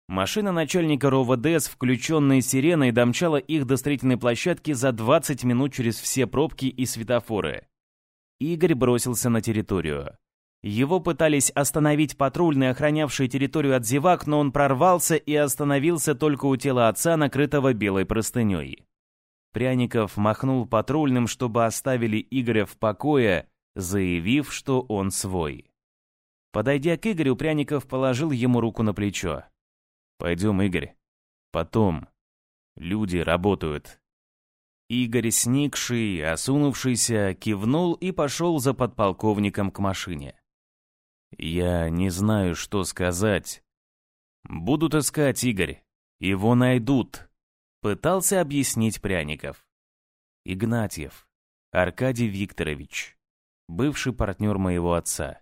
Машина начальника РОВД с включенной сиреной домчала их до строительной площадки за 20 минут через все пробки и светофоры. Игорь бросился на территорию. Его пытались остановить патрульные, охранявшие территорию от зевак, но он прорвался и остановился только у тела отца, накрытого белой простыней. Пряников махнул патрульным, чтобы оставили Игоря в покое, заявив, что он свой. Подойдя к Игорю, Пряников положил ему руку на плечо. Пойдем, Игорь. Потом. Люди работают. Игорь, сникший, осунувшийся, кивнул и пошел за подполковником к машине. Я не знаю, что сказать. Будут искать, Игорь. Его найдут. Пытался объяснить Пряников. Игнатьев. Аркадий Викторович. Бывший партнер моего отца.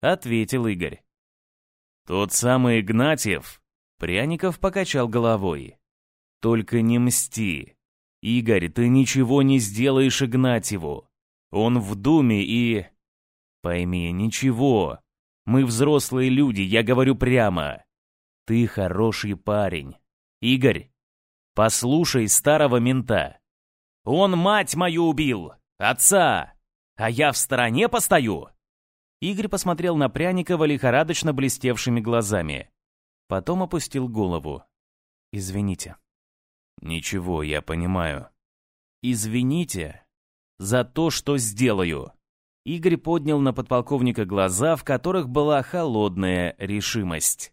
Ответил Игорь. Тот самый Игнатьев? Пряников покачал головой. «Только не мсти. Игорь, ты ничего не сделаешь Игнатьеву. Он в думе и...» «Пойми, ничего. Мы взрослые люди, я говорю прямо. Ты хороший парень. Игорь, послушай старого мента. Он мать мою убил, отца, а я в стороне постою?» Игорь посмотрел на Пряникова лихорадочно блестевшими глазами. Потом опустил голову. «Извините». «Ничего, я понимаю». «Извините за то, что сделаю». Игорь поднял на подполковника глаза, в которых была холодная решимость.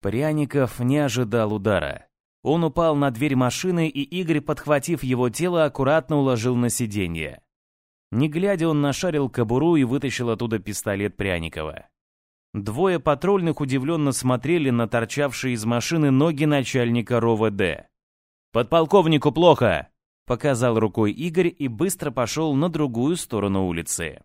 Пряников не ожидал удара. Он упал на дверь машины, и Игорь, подхватив его тело, аккуратно уложил на сиденье. Не глядя, он нашарил кобуру и вытащил оттуда пистолет Пряникова. Двое патрульных удивленно смотрели на торчавшие из машины ноги начальника РОВД. «Подполковнику плохо!» — показал рукой Игорь и быстро пошел на другую сторону улицы.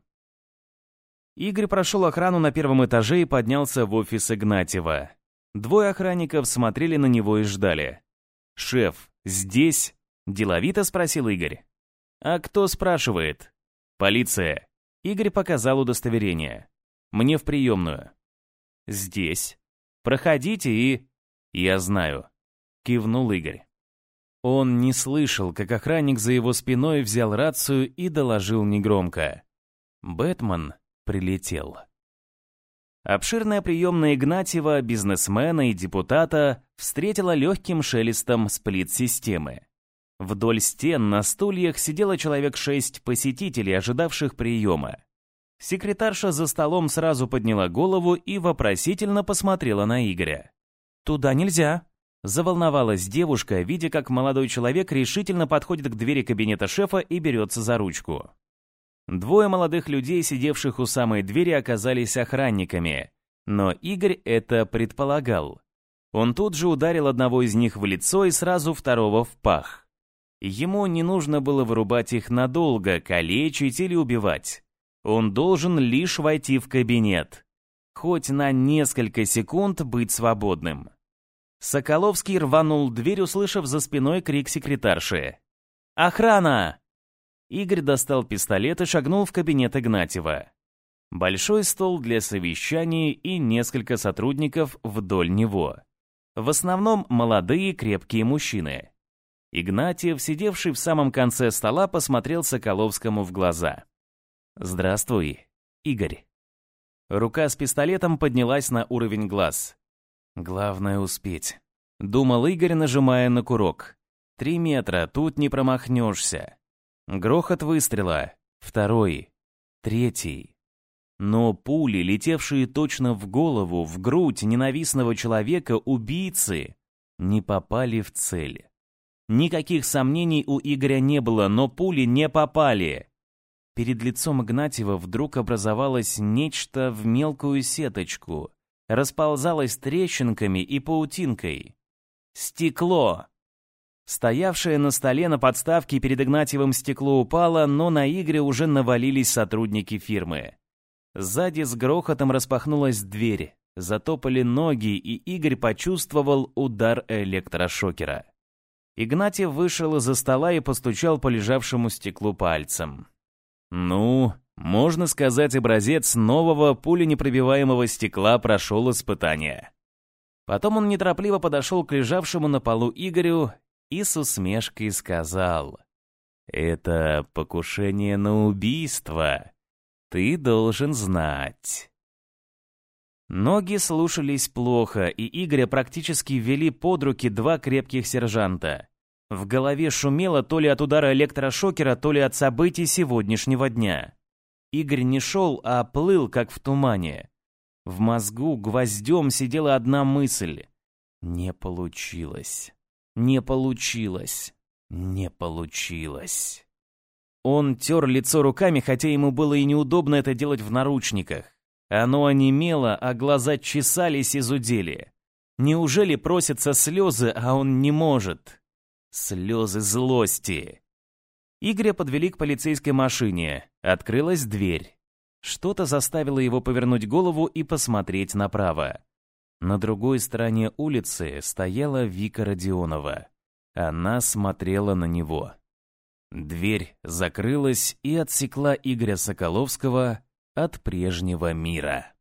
Игорь прошел охрану на первом этаже и поднялся в офис Игнатьева. Двое охранников смотрели на него и ждали. «Шеф, здесь?» — деловито спросил Игорь. «А кто спрашивает?» «Полиция». Игорь показал удостоверение. «Мне в приемную». Здесь. Проходите и... Я знаю. Кивнул Игорь. Он не слышал, как охранник за его спиной взял рацию и доложил негромко. Бэтмен прилетел. Обширная приемная Игнатьева, бизнесмена и депутата встретила легким шелестом сплит-системы. Вдоль стен на стульях сидело человек шесть посетителей, ожидавших приема. Секретарша за столом сразу подняла голову и вопросительно посмотрела на Игоря. «Туда нельзя», — заволновалась девушка, видя, как молодой человек решительно подходит к двери кабинета шефа и берется за ручку. Двое молодых людей, сидевших у самой двери, оказались охранниками, но Игорь это предполагал. Он тут же ударил одного из них в лицо и сразу второго в пах. Ему не нужно было вырубать их надолго, калечить или убивать. Он должен лишь войти в кабинет. Хоть на несколько секунд быть свободным. Соколовский рванул дверь, услышав за спиной крик секретарши. «Охрана!» Игорь достал пистолет и шагнул в кабинет Игнатьева. Большой стол для совещаний и несколько сотрудников вдоль него. В основном молодые крепкие мужчины. Игнатьев, сидевший в самом конце стола, посмотрел Соколовскому в глаза. «Здравствуй, Игорь». Рука с пистолетом поднялась на уровень глаз. «Главное успеть», — думал Игорь, нажимая на курок. «Три метра, тут не промахнешься». Грохот выстрела. Второй. Третий. Но пули, летевшие точно в голову, в грудь ненавистного человека, убийцы, не попали в цель. Никаких сомнений у Игоря не было, но пули не попали. Перед лицом Игнатьева вдруг образовалось нечто в мелкую сеточку, расползалось трещинками и паутинкой. Стекло! Стоявшее на столе на подставке перед Игнатьевым стекло упало, но на Игоря уже навалились сотрудники фирмы. Сзади с грохотом распахнулась дверь, затопали ноги, и Игорь почувствовал удар электрошокера. Игнатьев вышел из-за стола и постучал по лежавшему стеклу пальцем. «Ну, можно сказать, образец нового пуленепробиваемого стекла прошел испытание». Потом он неторопливо подошел к лежавшему на полу Игорю и с усмешкой сказал. «Это покушение на убийство. Ты должен знать». Ноги слушались плохо, и Игоря практически вели под руки два крепких сержанта. В голове шумело то ли от удара электрошокера, то ли от событий сегодняшнего дня. Игорь не шел, а плыл, как в тумане. В мозгу гвоздем сидела одна мысль. Не получилось. Не получилось. Не получилось. Он тер лицо руками, хотя ему было и неудобно это делать в наручниках. Оно онемело, а глаза чесались и зудели. Неужели просятся слезы, а он не может? Слезы злости. Игоря подвели к полицейской машине. Открылась дверь. Что-то заставило его повернуть голову и посмотреть направо. На другой стороне улицы стояла Вика Родионова. Она смотрела на него. Дверь закрылась и отсекла Игоря Соколовского от прежнего мира.